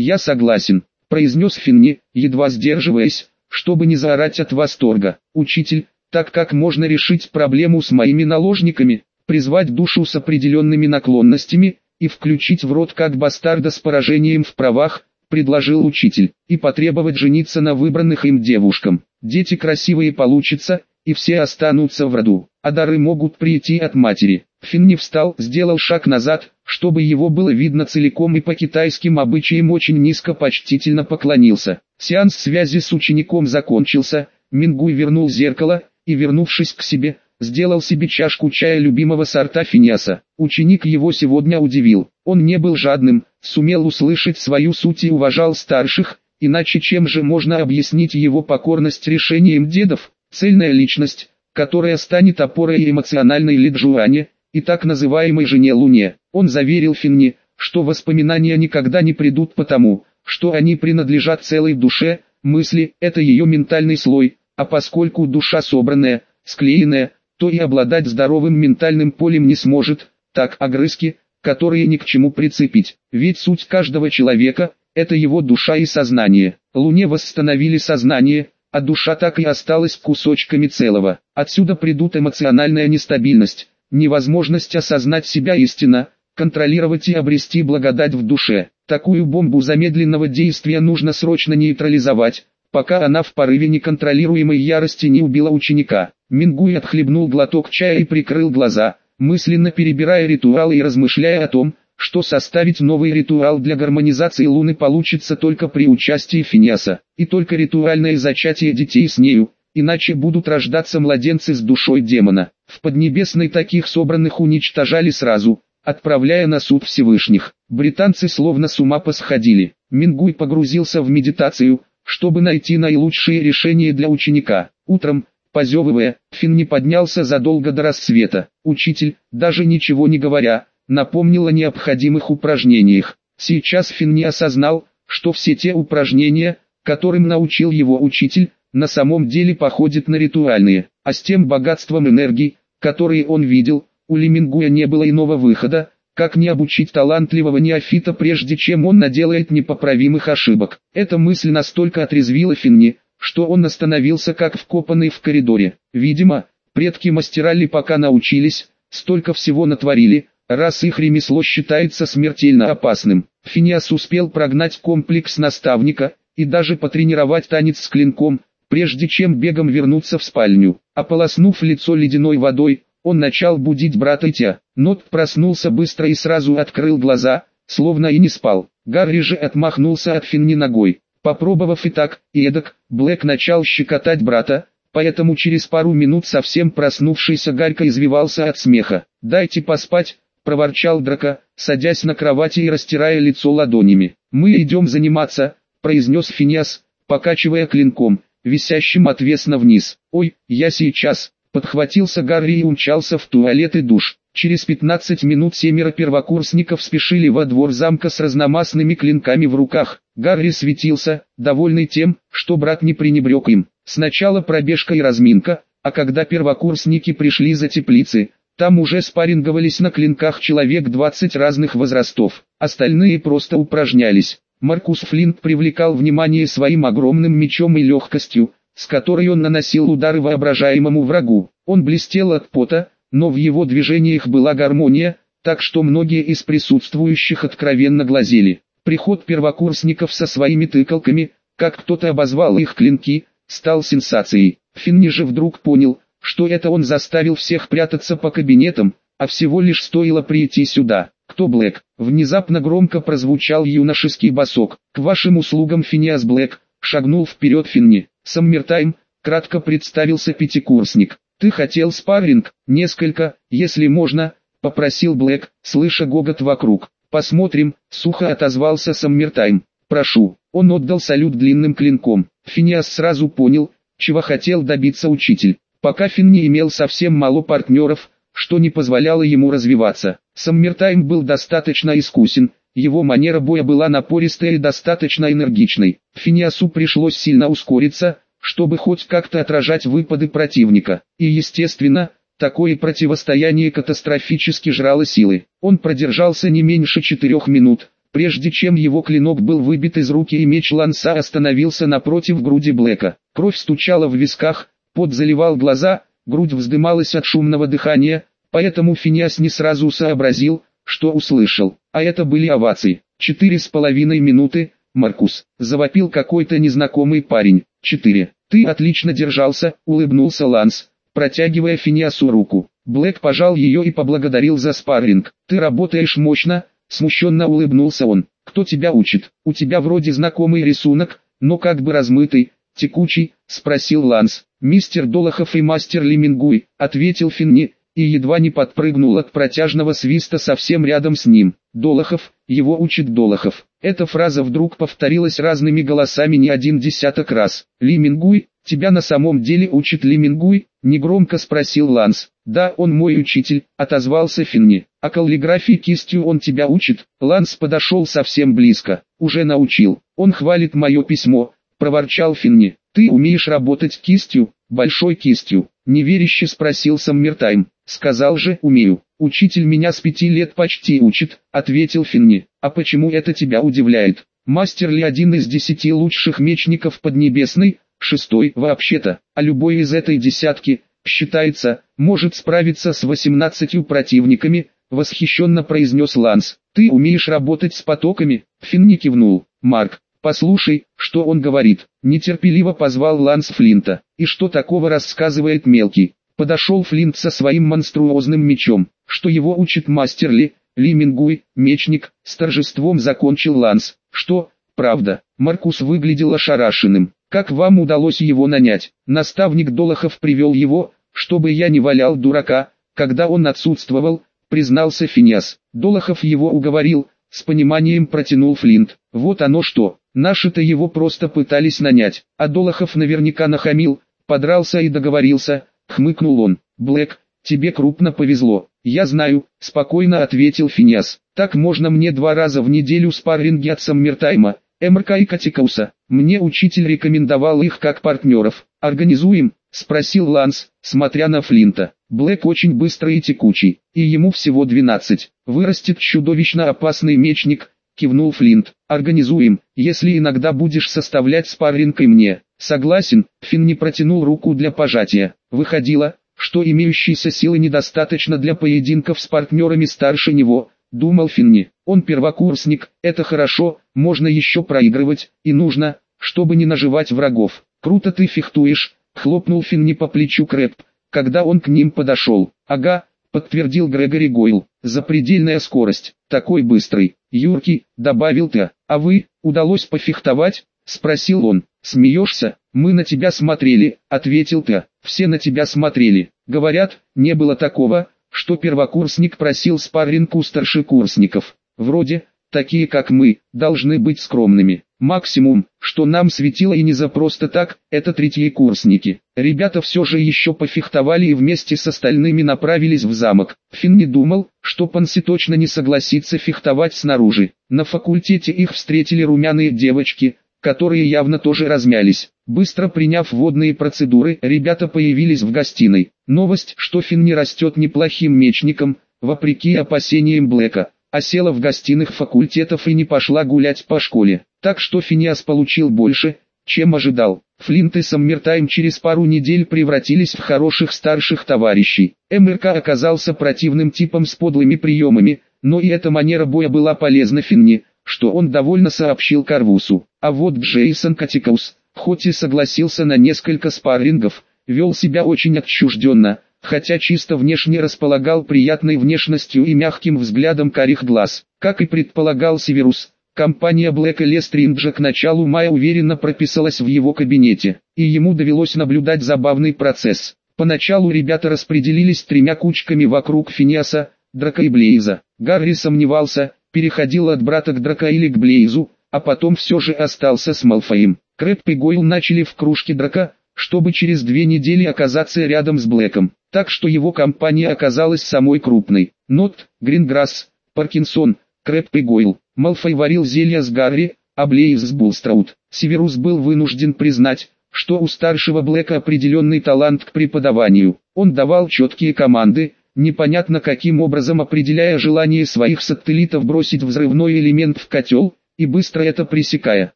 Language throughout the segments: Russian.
«Я согласен», – произнес Финни, едва сдерживаясь, чтобы не заорать от восторга. «Учитель, так как можно решить проблему с моими наложниками, призвать душу с определенными наклонностями, и включить в рот как бастарда с поражением в правах, предложил учитель, и потребовать жениться на выбранных им девушкам. Дети красивые получатся, и все останутся в роду, а дары могут прийти от матери. Финни встал, сделал шаг назад, чтобы его было видно целиком и по китайским обычаям очень низко почтительно поклонился. Сеанс связи с учеником закончился, Мингуй вернул зеркало, и вернувшись к себе, сделал себе чашку чая любимого сорта финиаса. Ученик его сегодня удивил. Он не был жадным, сумел услышать свою суть и уважал старших, иначе чем же можно объяснить его покорность решениям дедов, цельная личность, которая станет опорой эмоциональной Лиджуане, и так называемой жене Луне. Он заверил Финни, что воспоминания никогда не придут потому, что они принадлежат целой душе, мысли – это ее ментальный слой, а поскольку душа собранная, склеенная, то и обладать здоровым ментальным полем не сможет, так огрызки, которые ни к чему прицепить. Ведь суть каждого человека – это его душа и сознание. Луне восстановили сознание, а душа так и осталась кусочками целого. Отсюда придут эмоциональная нестабильность, невозможность осознать себя истинно, контролировать и обрести благодать в душе. Такую бомбу замедленного действия нужно срочно нейтрализовать, пока она в порыве неконтролируемой ярости не убила ученика. Мингуй отхлебнул глоток чая и прикрыл глаза, мысленно перебирая ритуалы и размышляя о том, что составить новый ритуал для гармонизации Луны получится только при участии Финиаса, и только ритуальное зачатие детей с нею, иначе будут рождаться младенцы с душой демона. В Поднебесной таких собранных уничтожали сразу, отправляя на суд Всевышних. Британцы словно с ума посходили. Мингуй погрузился в медитацию, чтобы найти наилучшие решения для ученика. Утром, позевывая, Финн не поднялся задолго до рассвета. Учитель, даже ничего не говоря, напомнил о необходимых упражнениях. Сейчас Финн не осознал, что все те упражнения, которым научил его учитель, на самом деле походят на ритуальные, а с тем богатством энергии, которые он видел, у Лемингуя не было иного выхода, как не обучить талантливого неофита прежде чем он наделает непоправимых ошибок. Эта мысль настолько отрезвила Финни, что он остановился как вкопанный в коридоре. Видимо, предки мастерали пока научились, столько всего натворили, раз их ремесло считается смертельно опасным. Финиас успел прогнать комплекс наставника, и даже потренировать танец с клинком, прежде чем бегом вернуться в спальню. Ополоснув лицо ледяной водой, он начал будить брата Тя. Нот проснулся быстро и сразу открыл глаза, словно и не спал. Гарри же отмахнулся от Финни ногой. Попробовав и так, и эдак, Блэк начал щекотать брата, поэтому через пару минут совсем проснувшийся Гарька извивался от смеха. «Дайте поспать», — проворчал Драка, садясь на кровати и растирая лицо ладонями. «Мы идем заниматься», — произнес Финиас, покачивая клинком, висящим отвесно вниз. «Ой, я сейчас», Подхватился Гарри и умчался в туалет и душ. Через 15 минут семеро первокурсников спешили во двор замка с разномастными клинками в руках. Гарри светился, довольный тем, что брат не пренебрег им. Сначала пробежка и разминка, а когда первокурсники пришли за теплицы, там уже спарринговались на клинках человек 20 разных возрастов. Остальные просто упражнялись. Маркус Флинт привлекал внимание своим огромным мечом и легкостью, с которой он наносил удары воображаемому врагу. Он блестел от пота, но в его движениях была гармония, так что многие из присутствующих откровенно глазели. Приход первокурсников со своими тыкалками, как кто-то обозвал их клинки, стал сенсацией. Финни же вдруг понял, что это он заставил всех прятаться по кабинетам, а всего лишь стоило прийти сюда. «Кто Блэк?» Внезапно громко прозвучал юношеский басок. «К вашим услугам Финиас Блэк», шагнул вперед Финни. Саммертайм, кратко представился пятикурсник. Ты хотел спарринг, несколько, если можно, попросил Блэк, слыша гогот вокруг. Посмотрим, сухо отозвался Саммертайм. Прошу. Он отдал салют длинным клинком. Финиас сразу понял, чего хотел добиться учитель. Пока Фин не имел совсем мало партнеров, что не позволяло ему развиваться. Саммертайм был достаточно искусен, его манера боя была напористой и достаточно энергичной. Финиасу пришлось сильно ускориться, чтобы хоть как-то отражать выпады противника. И естественно, такое противостояние катастрофически жрало силы. Он продержался не меньше четырех минут, прежде чем его клинок был выбит из руки и меч Ланса остановился напротив груди Блэка. Кровь стучала в висках, пот заливал глаза, грудь вздымалась от шумного дыхания, поэтому Финиас не сразу сообразил, что услышал. А это были овации. Четыре с половиной минуты, Маркус, завопил какой-то незнакомый парень. Четыре. Ты отлично держался, улыбнулся Ланс, протягивая Финиасу руку. Блэк пожал ее и поблагодарил за спарринг. Ты работаешь мощно, смущенно улыбнулся он. Кто тебя учит? У тебя вроде знакомый рисунок, но как бы размытый, текучий, спросил Ланс. Мистер Долохов и мастер Лимингуй, ответил Финни, и едва не подпрыгнул от протяжного свиста совсем рядом с ним. Долохов, его учит Долохов. Эта фраза вдруг повторилась разными голосами не один десяток раз. Лимингуй, тебя на самом деле учит Лимингуй? Негромко спросил Ланс. Да, он мой учитель, отозвался Финни. А каллиграфии кистью он тебя учит? Ланс подошел совсем близко. Уже научил. Он хвалит мое письмо, проворчал Финни. Ты умеешь работать кистью? Большой кистью. Неверяще спросил Саммертайм. Сказал же, умею. Учитель меня с пяти лет почти учит, ответил Финни. А почему это тебя удивляет? Мастер ли один из десяти лучших мечников Поднебесной? Шестой вообще-то, а любой из этой десятки, считается, может справиться с восемнадцатью противниками, восхищенно произнес Ланс. Ты умеешь работать с потоками? Финни кивнул. Марк, послушай, что он говорит. Нетерпеливо позвал Ланс Флинта. И что такого рассказывает мелкий? Подошел Флинт со своим монструозным мечом, что его учит мастер Ли, Ли Мингуй, мечник, с торжеством закончил Ланс. Что, правда, Маркус выглядел ошарашенным. Как вам удалось его нанять? Наставник Долохов привел его, чтобы я не валял дурака, когда он отсутствовал, признался Финиас. Долохов его уговорил, с пониманием протянул Флинт. Вот оно что, наши-то его просто пытались нанять, а Долохов наверняка нахамил, подрался и договорился, хмыкнул он. Блэк, тебе крупно повезло. Я знаю, спокойно ответил Финиас. Так можно мне два раза в неделю спарринги от Саммертайма, МРК и Катикауса. Мне учитель рекомендовал их как партнеров. Организуем? Спросил Ланс, смотря на Флинта. Блэк очень быстрый и текучий, и ему всего 12. Вырастет чудовищно опасный мечник, кивнул Флинт. Организуем, если иногда будешь составлять спарринг и мне. Согласен, Финн не протянул руку для пожатия. Выходило, что имеющейся силы недостаточно для поединков с партнерами старше него, думал Финни. Он первокурсник, это хорошо, можно еще проигрывать, и нужно, чтобы не наживать врагов. Круто ты фехтуешь, хлопнул Финни по плечу Крэп, когда он к ним подошел. Ага, подтвердил Грегори Гойл, запредельная скорость, такой быстрый, юркий, добавил ты, а вы, удалось пофехтовать? Спросил он. Смеешься? Мы на тебя смотрели, ответил ты. Все на тебя смотрели. Говорят, не было такого, что первокурсник просил спарринг у старшекурсников. Вроде, такие как мы, должны быть скромными. Максимум, что нам светило и не за просто так, это третьекурсники. Ребята все же еще пофехтовали и вместе с остальными направились в замок. Финн не думал, что Панси точно не согласится фехтовать снаружи. На факультете их встретили румяные девочки, которые явно тоже размялись. Быстро приняв водные процедуры, ребята появились в гостиной. Новость, что Финн не растет неплохим мечником, вопреки опасениям Блэка, а села в гостиных факультетов и не пошла гулять по школе. Так что Финиас получил больше, чем ожидал. Флинт и Саммертайм через пару недель превратились в хороших старших товарищей. МРК оказался противным типом с подлыми приемами, но и эта манера боя была полезна Финни, что он довольно сообщил Карвусу. А вот Джейсон Катикаус, хоть и согласился на несколько спаррингов, вел себя очень отчужденно, хотя чисто внешне располагал приятной внешностью и мягким взглядом карих глаз. Как и предполагал Северус, компания Black Lestringe к началу мая уверенно прописалась в его кабинете, и ему довелось наблюдать забавный процесс. Поначалу ребята распределились тремя кучками вокруг Финиаса, Драка и Блейза. Гарри сомневался, переходил от брата к Драка или к Блейзу, а потом все же остался с Малфоем. Крэп и Гойл начали в кружке Драка, чтобы через две недели оказаться рядом с Блэком, так что его компания оказалась самой крупной. Нот, Гринграсс, Паркинсон, Крэбб и Гойл. Малфой варил зелья с Гарри, а Блейз с Булстраут. Северус был вынужден признать, что у старшего Блэка определенный талант к преподаванию. Он давал четкие команды, непонятно каким образом определяя желание своих сателлитов бросить взрывной элемент в котел, и быстро это пресекая.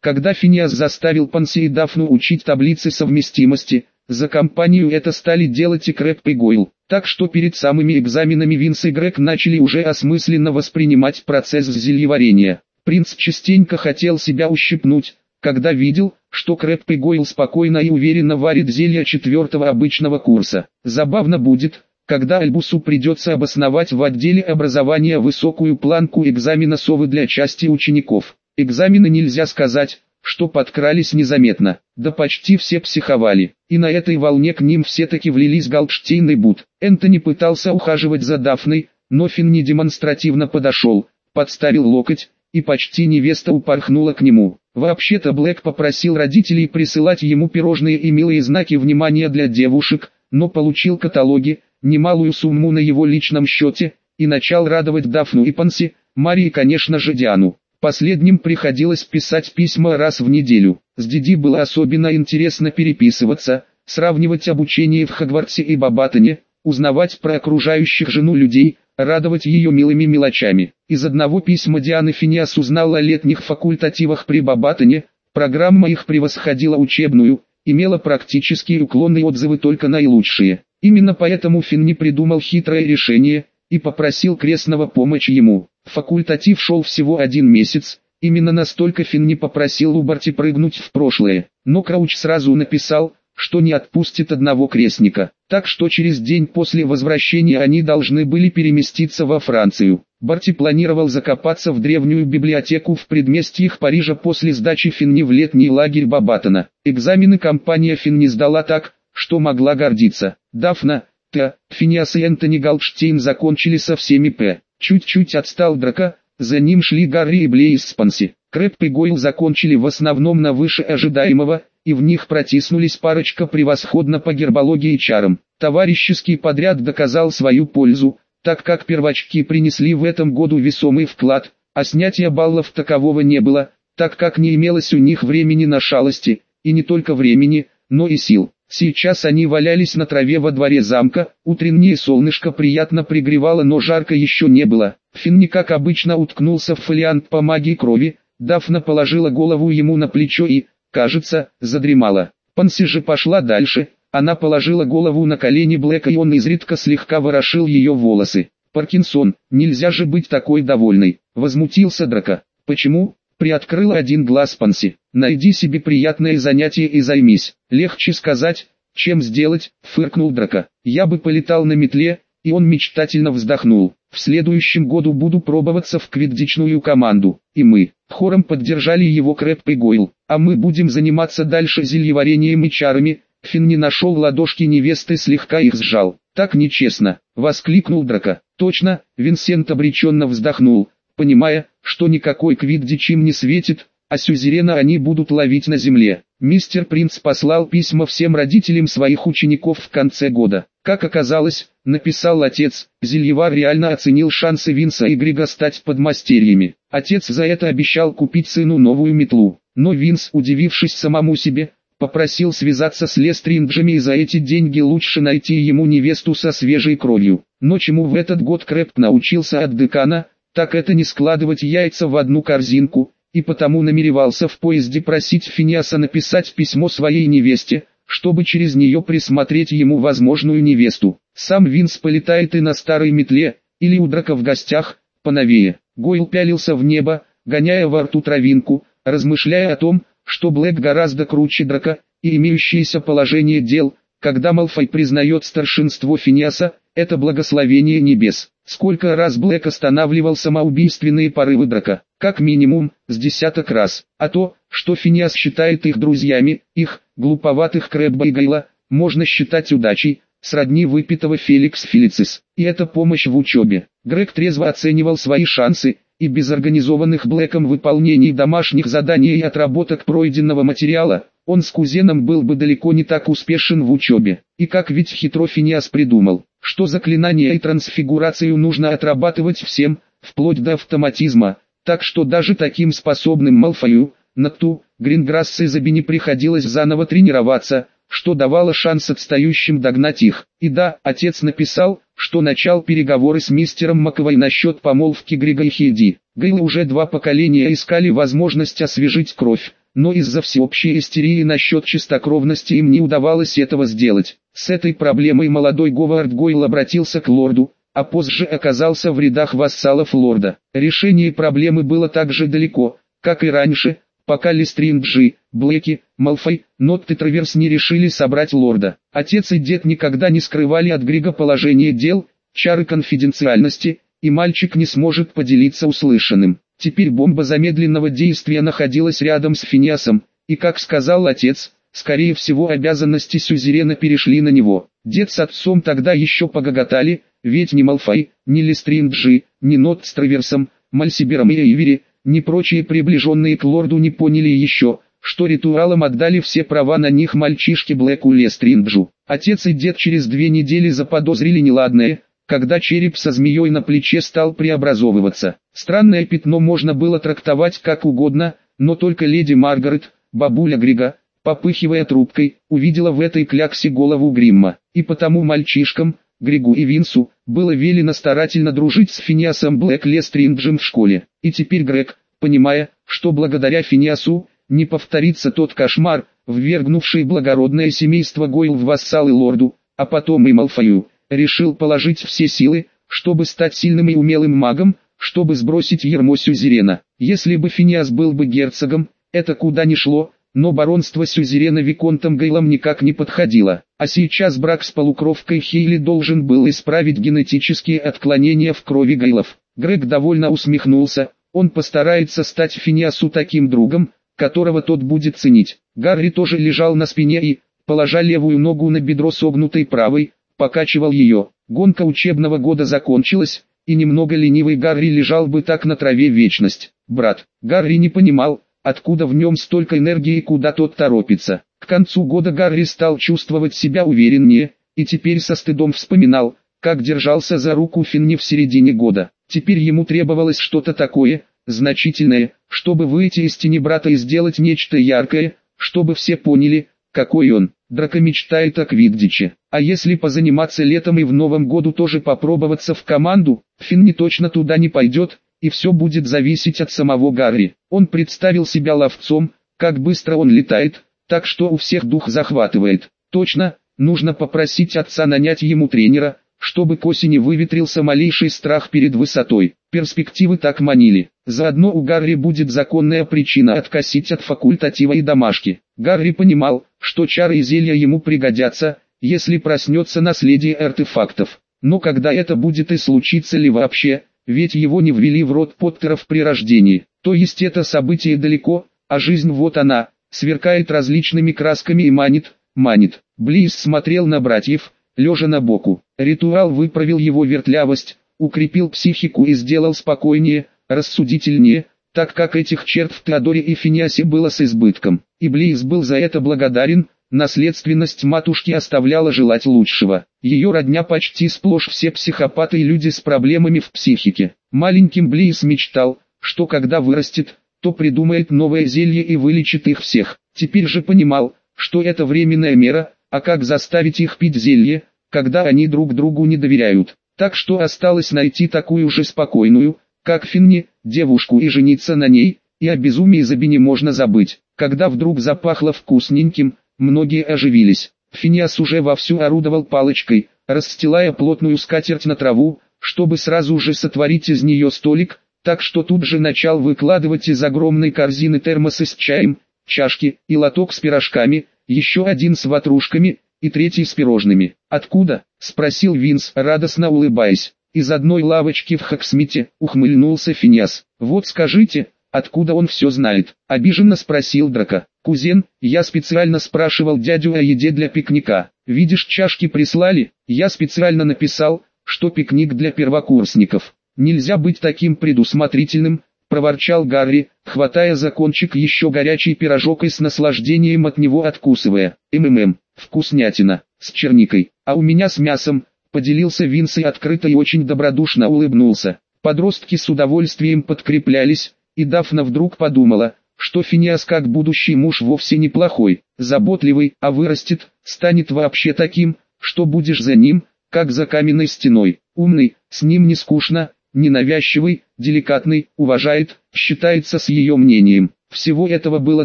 Когда Финиас заставил Панси и Дафну учить таблицы совместимости, за компанию это стали делать и Крэбб и Гойл. Так что перед самыми экзаменами Винс и Грег начали уже осмысленно воспринимать процесс зельеварения. Принц частенько хотел себя ущипнуть, когда видел, что Крэбб и Гойл спокойно и уверенно варит зелья четвертого обычного курса. Забавно будет, когда Альбусу придется обосновать в отделе образования высокую планку экзамена совы для части учеников. Экзамены нельзя сказать, что подкрались незаметно, да почти все психовали, и на этой волне к ним все-таки влились Галдштейн и Бут. Энтони пытался ухаживать за Дафной, но Финн демонстративно подошел, подставил локоть, и почти невеста упорхнула к нему. Вообще-то Блэк попросил родителей присылать ему пирожные и милые знаки внимания для девушек, но получил каталоги, немалую сумму на его личном счете, и начал радовать Дафну и Панси, Марии конечно же Диану. Последним приходилось писать письма раз в неделю. С Диди было особенно интересно переписываться, сравнивать обучение в Хагвартсе и Бабатоне, узнавать про окружающих жену людей, радовать ее милыми мелочами. Из одного письма Дианы Финиас узнал о летних факультативах при Бабатоне, программа их превосходила учебную, имела практические уклонные отзывы только наилучшие. Именно поэтому Финн не придумал хитрое решение, и попросил крестного помочь ему. Факультатив шел всего один месяц, именно настолько Финн не попросил Убарти прыгнуть в прошлое, но Крауч сразу написал, что не отпустит одного крестника, так что через день после возвращения они должны были переместиться во Францию. Барти планировал закопаться в древнюю библиотеку в предместьях Парижа после сдачи Финни в летний лагерь Бабатона. Экзамены компания Финни сдала так, что могла гордиться. Дафна, Т. Финиас и Энтони Галдштейн закончили со всеми П. Чуть-чуть отстал Драка, за ним шли Гарри и Блейз Спанси. Крэп и Гойл закончили в основном на выше ожидаемого, и в них протиснулись парочка превосходно по гербологии и чарам. Товарищеский подряд доказал свою пользу, так как первочки принесли в этом году весомый вклад, а снятия баллов такового не было, так как не имелось у них времени на шалости, и не только времени, но и сил. Сейчас они валялись на траве во дворе замка, утреннее солнышко приятно пригревало, но жарко еще не было. Финни как обычно уткнулся в фолиант по магии крови, Дафна положила голову ему на плечо и, кажется, задремала. Панси же пошла дальше, она положила голову на колени Блэка и он изредка слегка ворошил ее волосы. «Паркинсон, нельзя же быть такой довольной», — возмутился Драка. «Почему?» Приоткрыла один глаз Панси. «Найди себе приятное занятие и займись. Легче сказать, чем сделать», — фыркнул Драка. «Я бы полетал на метле», и он мечтательно вздохнул. «В следующем году буду пробоваться в квиддичную команду». И мы, хором поддержали его Крэп и Гойл. «А мы будем заниматься дальше зельеварением и чарами». Финн не нашел ладошки невесты, слегка их сжал. «Так нечестно!» — воскликнул Драка. «Точно!» — Винсент обреченно вздохнул понимая, что никакой квиддич им не светит, а сюзерена они будут ловить на земле. Мистер Принц послал письма всем родителям своих учеников в конце года. Как оказалось, написал отец, Зельевар реально оценил шансы Винса и Грига стать подмастерьями. Отец за это обещал купить сыну новую метлу. Но Винс, удивившись самому себе, попросил связаться с Лестринджами и за эти деньги лучше найти ему невесту со свежей кровью. Но чему в этот год Крэп научился от декана, так это не складывать яйца в одну корзинку, и потому намеревался в поезде просить Финиаса написать письмо своей невесте, чтобы через нее присмотреть ему возможную невесту. Сам Винс полетает и на старой метле, или у драка в гостях, поновее. Гойл пялился в небо, гоняя во рту травинку, размышляя о том, что Блэк гораздо круче драка, и имеющееся положение дел, когда Малфой признает старшинство Финиаса, это благословение небес. Сколько раз Блэк останавливал самоубийственные порывы драка? Как минимум, с десяток раз. А то, что Финиас считает их друзьями, их, глуповатых Крэбба и Гайла, можно считать удачей, сродни выпитого Феликс Филицис. И это помощь в учебе. Грег трезво оценивал свои шансы, и без организованных Блэком выполнений домашних заданий и отработок пройденного материала, он с кузеном был бы далеко не так успешен в учебе. И как ведь хитро Финиас придумал, что заклинания и трансфигурацию нужно отрабатывать всем, вплоть до автоматизма, так что даже таким способным Малфою, Натту, Гринграсс и Заби не приходилось заново тренироваться, что давало шанс отстающим догнать их. И да, отец написал, что начал переговоры с мистером Маковой насчет помолвки Грига и Хейди. Гейлы уже два поколения искали возможность освежить кровь, но из-за всеобщей истерии насчет чистокровности им не удавалось этого сделать. С этой проблемой молодой Говард Гойл обратился к лорду, а позже оказался в рядах вассалов лорда. Решение проблемы было так же далеко, как и раньше, пока Листринджи, Блэки, Малфой, Нотт и Траверс не решили собрать лорда. Отец и дед никогда не скрывали от Грига положение дел, чары конфиденциальности, и мальчик не сможет поделиться услышанным. Теперь бомба замедленного действия находилась рядом с Финиасом, и как сказал отец, скорее всего обязанности Сюзерена перешли на него. Дед с отцом тогда еще погоготали, ведь ни Малфой, ни Листринджи, ни Нот с Траверсом, Мальсибером и Эйвери, ни прочие приближенные к лорду не поняли еще, что ритуалом отдали все права на них мальчишке Блэку Лестринджу. Отец и дед через две недели заподозрили неладное, когда череп со змеей на плече стал преобразовываться. Странное пятно можно было трактовать как угодно, но только леди Маргарет, бабуля Грига, попыхивая трубкой, увидела в этой кляксе голову Гримма, и потому мальчишкам, Григу и Винсу, было велено старательно дружить с Финиасом Блэк Лестринджем в школе. И теперь Грег, понимая, что благодаря Финиасу, не повторится тот кошмар, ввергнувший благородное семейство Гойл в вассалы лорду, а потом и Малфою, решил положить все силы, чтобы стать сильным и умелым магом, чтобы сбросить ермо Сюзерена. Если бы Финиас был бы герцогом, это куда ни шло, но баронство Сюзерена Виконтом Гейлом никак не подходило. А сейчас брак с полукровкой Хейли должен был исправить генетические отклонения в крови Гейлов. Грег довольно усмехнулся, он постарается стать Финиасу таким другом, которого тот будет ценить. Гарри тоже лежал на спине и, положа левую ногу на бедро согнутой правой, покачивал ее. Гонка учебного года закончилась, и немного ленивый Гарри лежал бы так на траве вечность. Брат, Гарри не понимал, откуда в нем столько энергии и куда тот торопится. К концу года Гарри стал чувствовать себя увереннее, и теперь со стыдом вспоминал, как держался за руку Финни в середине года. Теперь ему требовалось что-то такое, значительное, чтобы выйти из тени брата и сделать нечто яркое, чтобы все поняли, какой он. Драка мечтает о Квиддиче. А если позаниматься летом и в новом году тоже попробоваться в команду, Финни точно туда не пойдет, и все будет зависеть от самого Гарри. Он представил себя ловцом, как быстро он летает, так что у всех дух захватывает. Точно, нужно попросить отца нанять ему тренера, чтобы к осени выветрился малейший страх перед высотой. Перспективы так манили. Заодно у Гарри будет законная причина откосить от факультатива и домашки. Гарри понимал, что чары и зелья ему пригодятся, если проснется наследие артефактов. Но когда это будет и случится ли вообще, ведь его не ввели в род Поттеров при рождении. То есть это событие далеко, а жизнь вот она, сверкает различными красками и манит, манит. Близ смотрел на братьев, лежа на боку. Ритуал выправил его вертлявость, укрепил психику и сделал спокойнее, рассудительнее, так как этих черт в Теодоре и Финиасе было с избытком. И Близ был за это благодарен, Наследственность матушки оставляла желать лучшего. Ее родня почти сплошь все психопаты и люди с проблемами в психике. Маленьким Близ мечтал, что когда вырастет, то придумает новое зелье и вылечит их всех. Теперь же понимал, что это временная мера, а как заставить их пить зелье, когда они друг другу не доверяют. Так что осталось найти такую же спокойную, как Финни, девушку и жениться на ней, и о безумии Забине можно забыть. Когда вдруг запахло вкусненьким, Многие оживились. Финиас уже вовсю орудовал палочкой, расстилая плотную скатерть на траву, чтобы сразу же сотворить из нее столик, так что тут же начал выкладывать из огромной корзины термосы с чаем, чашки и лоток с пирожками, еще один с ватрушками и третий с пирожными. «Откуда?» – спросил Винс, радостно улыбаясь. «Из одной лавочки в Хаксмите», – ухмыльнулся Финиас. «Вот скажите, откуда он все знает?» – обиженно спросил Драка. «Кузен, я специально спрашивал дядю о еде для пикника. Видишь, чашки прислали, я специально написал, что пикник для первокурсников. Нельзя быть таким предусмотрительным», – проворчал Гарри, хватая за кончик еще горячий пирожок и с наслаждением от него откусывая. «МММ, вкуснятина, с черникой, а у меня с мясом», – поделился Винс и открыто и очень добродушно улыбнулся. Подростки с удовольствием подкреплялись, и Дафна вдруг подумала – что Финиас как будущий муж вовсе неплохой, заботливый, а вырастет, станет вообще таким, что будешь за ним, как за каменной стеной. Умный, с ним не скучно, ненавязчивый, деликатный, уважает, считается с ее мнением. Всего этого было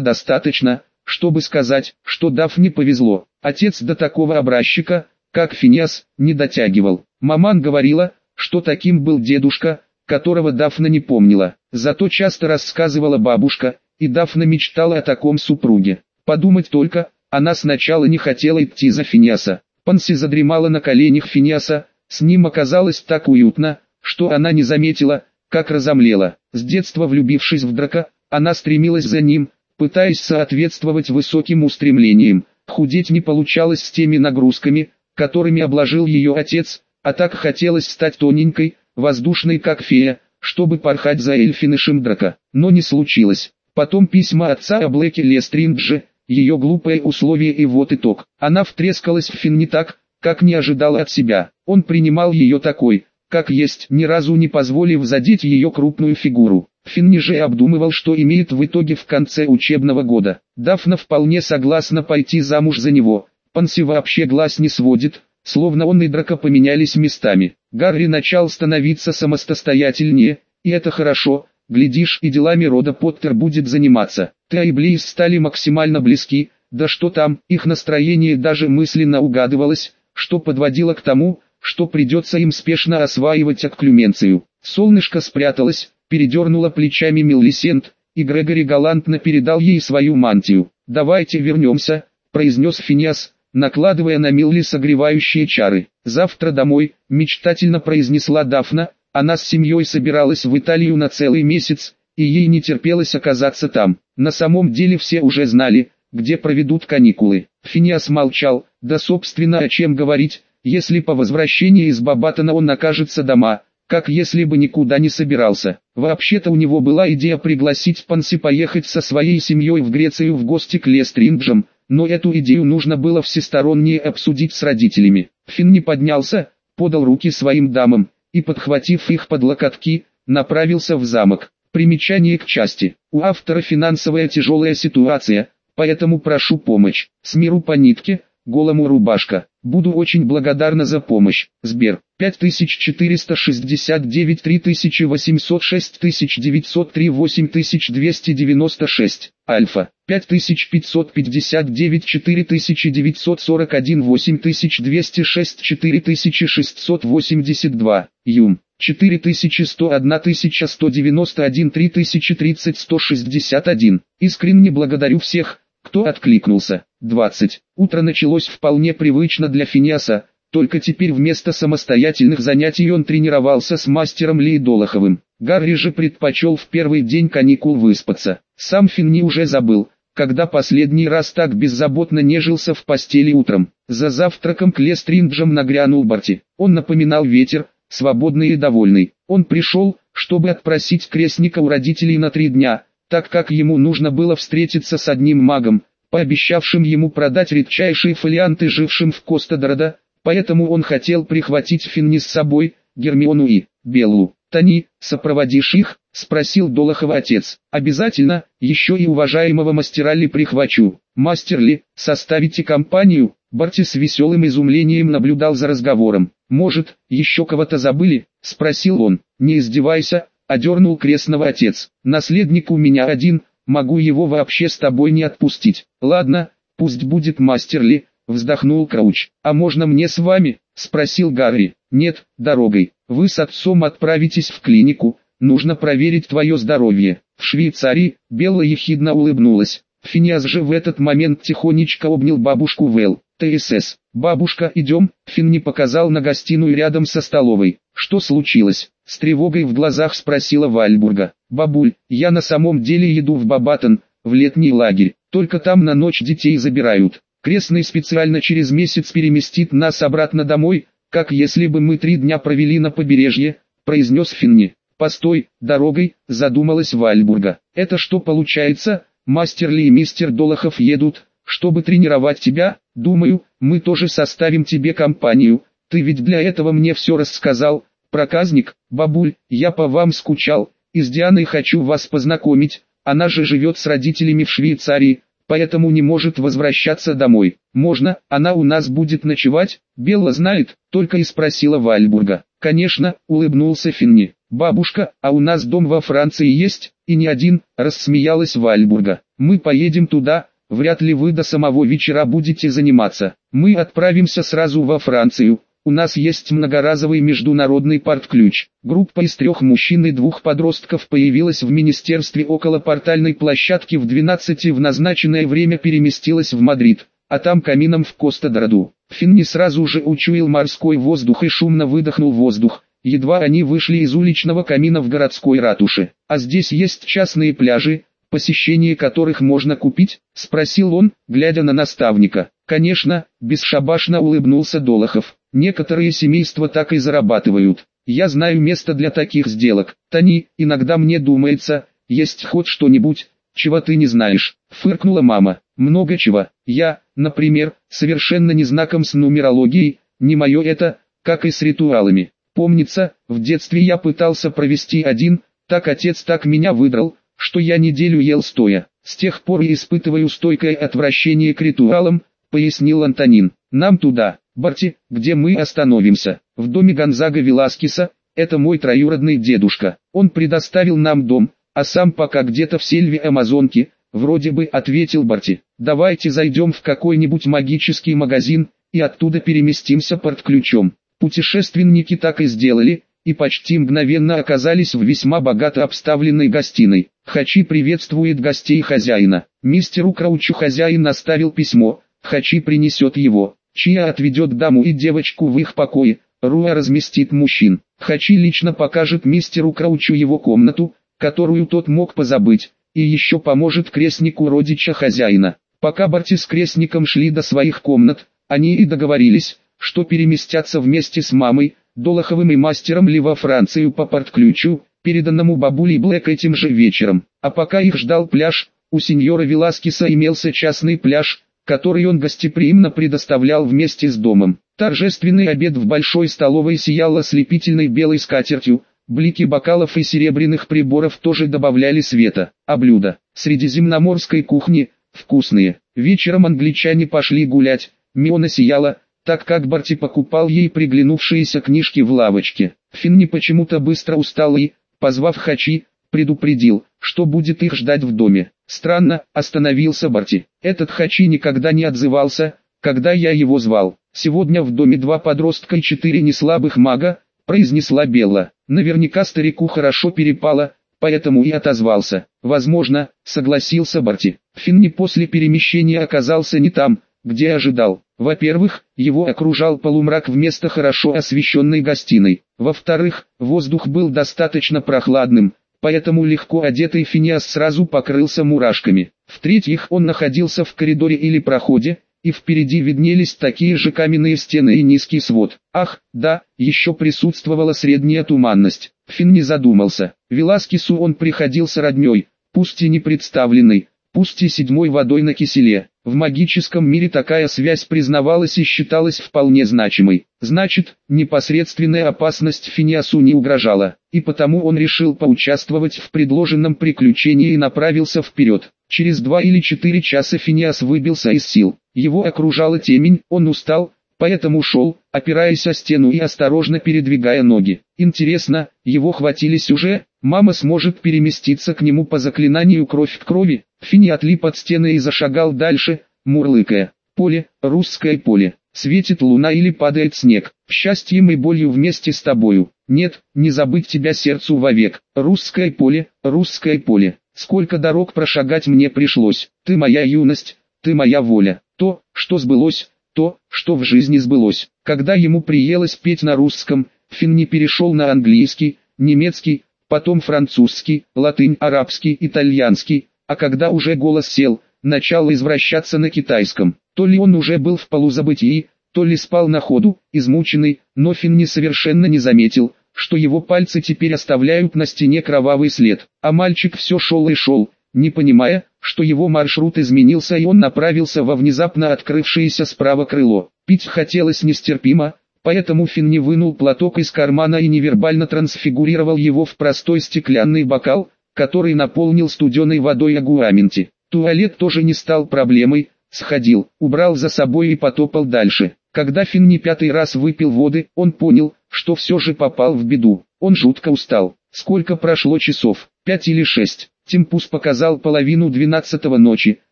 достаточно, чтобы сказать, что Дафне повезло. Отец до такого образчика, как Финиас, не дотягивал. Маман говорила, что таким был дедушка, которого Дафна не помнила. Зато часто рассказывала бабушка, и Дафна мечтала о таком супруге. Подумать только, она сначала не хотела идти за Финиаса. Панси задремала на коленях Финиаса, с ним оказалось так уютно, что она не заметила, как разомлела. С детства влюбившись в драка, она стремилась за ним, пытаясь соответствовать высоким устремлениям. Худеть не получалось с теми нагрузками, которыми обложил ее отец, а так хотелось стать тоненькой, воздушной как фея, чтобы порхать за эльфинышем драка. Но не случилось. Потом письма отца о Блэке Лестриндже, ее глупое условие и вот итог. Она втрескалась в Фин так, как не ожидала от себя. Он принимал ее такой, как есть, ни разу не позволив задеть ее крупную фигуру. Финни же обдумывал, что имеет в итоге в конце учебного года. Дафна вполне согласна пойти замуж за него. Панси вообще глаз не сводит, словно он и Драко поменялись местами. Гарри начал становиться самостоятельнее, и это хорошо, глядишь и делами рода Поттер будет заниматься. Ты и Близ стали максимально близки, да что там, их настроение даже мысленно угадывалось, что подводило к тому, что придется им спешно осваивать акклюменцию. Солнышко спряталось, передернула плечами Миллисент, и Грегори галантно передал ей свою мантию. «Давайте вернемся», — произнес Финиас, накладывая на Милли согревающие чары. «Завтра домой», — мечтательно произнесла Дафна, она с семьей собиралась в Италию на целый месяц, и ей не терпелось оказаться там. На самом деле все уже знали, где проведут каникулы. Финиас молчал, да собственно о чем говорить, если по возвращении из Бабатона он окажется дома, как если бы никуда не собирался. Вообще-то у него была идея пригласить Панси поехать со своей семьей в Грецию в гости к Лестринджам, но эту идею нужно было всесторонне обсудить с родителями. Финн не поднялся, подал руки своим дамам, и подхватив их под локотки, направился в замок. Примечание к части. У автора финансовая тяжелая ситуация, поэтому прошу помощь. С миру по нитке, голому рубашка. Буду очень благодарна за помощь. Сбер. 5469 3806 1903 8296. Альфа. 5559 4941 8206 4682. Юм. 4101 1191 3030 161. Искренне благодарю всех, кто откликнулся. 20. Утро началось вполне привычно для Финиаса, только теперь вместо самостоятельных занятий он тренировался с мастером Ли Долоховым. Гарри же предпочел в первый день каникул выспаться. Сам Финни уже забыл, когда последний раз так беззаботно нежился в постели утром. За завтраком к Лестринджам нагрянул Барти. Он напоминал ветер, свободный и довольный. Он пришел, чтобы отпросить крестника у родителей на три дня, так как ему нужно было встретиться с одним магом, пообещавшим ему продать редчайшие фолианты жившим в Костадорода, поэтому он хотел прихватить Финни с собой, Гермиону и Беллу. «Тони, сопроводишь их?» – спросил Долохова отец. «Обязательно, еще и уважаемого мастера Ли прихвачу. Мастер Ли, составите компанию?» Барти с веселым изумлением наблюдал за разговором. «Может, еще кого-то забыли?» – спросил он. «Не издевайся», – одернул крестного отец. «Наследник у меня один, могу его вообще с тобой не отпустить». «Ладно, пусть будет мастер Ли», – вздохнул Крауч. «А можно мне с вами?» – спросил Гарри. «Нет, дорогой. Вы с отцом отправитесь в клинику, нужно проверить твое здоровье». В Швейцарии, Белла ехидно улыбнулась. Финиас же в этот момент тихонечко обнял бабушку Вэл. ТСС. «Бабушка, идем?» Финни показал на гостиную рядом со столовой. «Что случилось?» С тревогой в глазах спросила Вальбурга. «Бабуль, я на самом деле еду в Бабатон, в летний лагерь. Только там на ночь детей забирают. Крестный специально через месяц переместит нас обратно домой, как если бы мы три дня провели на побережье», произнес Финни. «Постой, дорогой», задумалась Вальбурга. «Это что получается? Мастер Ли и мистер Долохов едут, чтобы тренировать тебя, думаю, мы тоже составим тебе компанию, ты ведь для этого мне все рассказал, проказник, бабуль, я по вам скучал, и с Дианой хочу вас познакомить, она же живет с родителями в Швейцарии, поэтому не может возвращаться домой. Можно, она у нас будет ночевать? Белла знает, только и спросила Вальбурга. Конечно, улыбнулся Финни. Бабушка, а у нас дом во Франции есть, и не один, рассмеялась Вальбурга. Мы поедем туда, вряд ли вы до самого вечера будете заниматься. Мы отправимся сразу во Францию, у нас есть многоразовый международный партключ. Группа из трех мужчин и двух подростков появилась в министерстве около портальной площадки в 12 и в назначенное время переместилась в Мадрид, а там камином в Коста-Драду. Финни сразу же учуял морской воздух и шумно выдохнул воздух. Едва они вышли из уличного камина в городской ратуше. А здесь есть частные пляжи, посещение которых можно купить? Спросил он, глядя на наставника. Конечно, бесшабашно улыбнулся Долохов. Некоторые семейства так и зарабатывают. Я знаю место для таких сделок. Тони, иногда мне думается, есть хоть что-нибудь, чего ты не знаешь. Фыркнула мама. Много чего. Я, например, совершенно не знаком с нумерологией, не мое это, как и с ритуалами. Помнится, в детстве я пытался провести один, так отец так меня выдрал, что я неделю ел стоя. С тех пор и испытываю стойкое отвращение к ритуалам, пояснил Антонин. Нам туда. Барти, где мы остановимся? В доме Гонзага Веласкеса, это мой троюродный дедушка. Он предоставил нам дом, а сам пока где-то в сельве Амазонки, вроде бы ответил Барти. Давайте зайдем в какой-нибудь магический магазин, и оттуда переместимся портключом. Путешественники так и сделали, и почти мгновенно оказались в весьма богато обставленной гостиной. Хачи приветствует гостей хозяина. Мистеру Краучу хозяин оставил письмо, Хачи принесет его. Чия отведет даму и девочку в их покое, Руа разместит мужчин. Хачи лично покажет мистеру Краучу его комнату, которую тот мог позабыть, и еще поможет крестнику родича хозяина. Пока Барти с крестником шли до своих комнат, они и договорились, что переместятся вместе с мамой, Долоховым и мастером ли во Францию по портключу, переданному бабулей Блэк этим же вечером. А пока их ждал пляж, у сеньора Веласкеса имелся частный пляж, который он гостеприимно предоставлял вместе с домом. Торжественный обед в большой столовой сиял ослепительной белой скатертью, блики бокалов и серебряных приборов тоже добавляли света, а блюда, средиземноморской кухни, вкусные. Вечером англичане пошли гулять, Миона сияла, так как Барти покупал ей приглянувшиеся книжки в лавочке. Финни почему-то быстро устал и, позвав Хачи, предупредил, что будет их ждать в доме. Странно, остановился Барти. Этот Хачи никогда не отзывался, когда я его звал. Сегодня в доме два подростка и четыре неслабых мага, произнесла Белла. Наверняка старику хорошо перепало, поэтому и отозвался. Возможно, согласился Барти. Финни после перемещения оказался не там, где ожидал. Во-первых, его окружал полумрак вместо хорошо освещенной гостиной. Во-вторых, воздух был достаточно прохладным, поэтому легко одетый Финиас сразу покрылся мурашками. В-третьих, он находился в коридоре или проходе, и впереди виднелись такие же каменные стены и низкий свод. Ах, да, еще присутствовала средняя туманность. Фин не задумался. Веласкесу он приходился родней, пусть и не представленный, пусть и седьмой водой на киселе. В магическом мире такая связь признавалась и считалась вполне значимой. Значит, непосредственная опасность Финиасу не угрожала, и потому он решил поучаствовать в предложенном приключении и направился вперед. Через два или четыре часа Финиас выбился из сил. Его окружала темень, он устал, поэтому шел, опираясь о стену и осторожно передвигая ноги. Интересно, его хватились уже, мама сможет переместиться к нему по заклинанию кровь к крови. Фини отлип от стены и зашагал дальше, мурлыкая. Поле, русское поле, светит луна или падает снег, счастьем и болью вместе с тобою. Нет, не забыть тебя сердцу вовек. Русское поле, русское поле. Сколько дорог прошагать мне пришлось. Ты моя юность, ты моя воля. То, что сбылось, то, что в жизни сбылось. Когда ему приелось петь на русском, Финни перешел на английский, немецкий, потом французский, латынь, арабский, итальянский, а когда уже голос сел, начал извращаться на китайском. То ли он уже был в полузабытии, то ли спал на ходу, измученный, но Финни совершенно не заметил, что его пальцы теперь оставляют на стене кровавый след. А мальчик все шел и шел, не понимая, что его маршрут изменился и он направился во внезапно открывшееся справа крыло. Пить хотелось нестерпимо, поэтому Финни вынул платок из кармана и невербально трансфигурировал его в простой стеклянный бокал, который наполнил студеной водой агуаменти. Туалет тоже не стал проблемой, сходил, убрал за собой и потопал дальше. Когда Финни пятый раз выпил воды, он понял, что все же попал в беду. Он жутко устал. Сколько прошло часов? Пять или шесть. Тимпус показал половину двенадцатого ночи.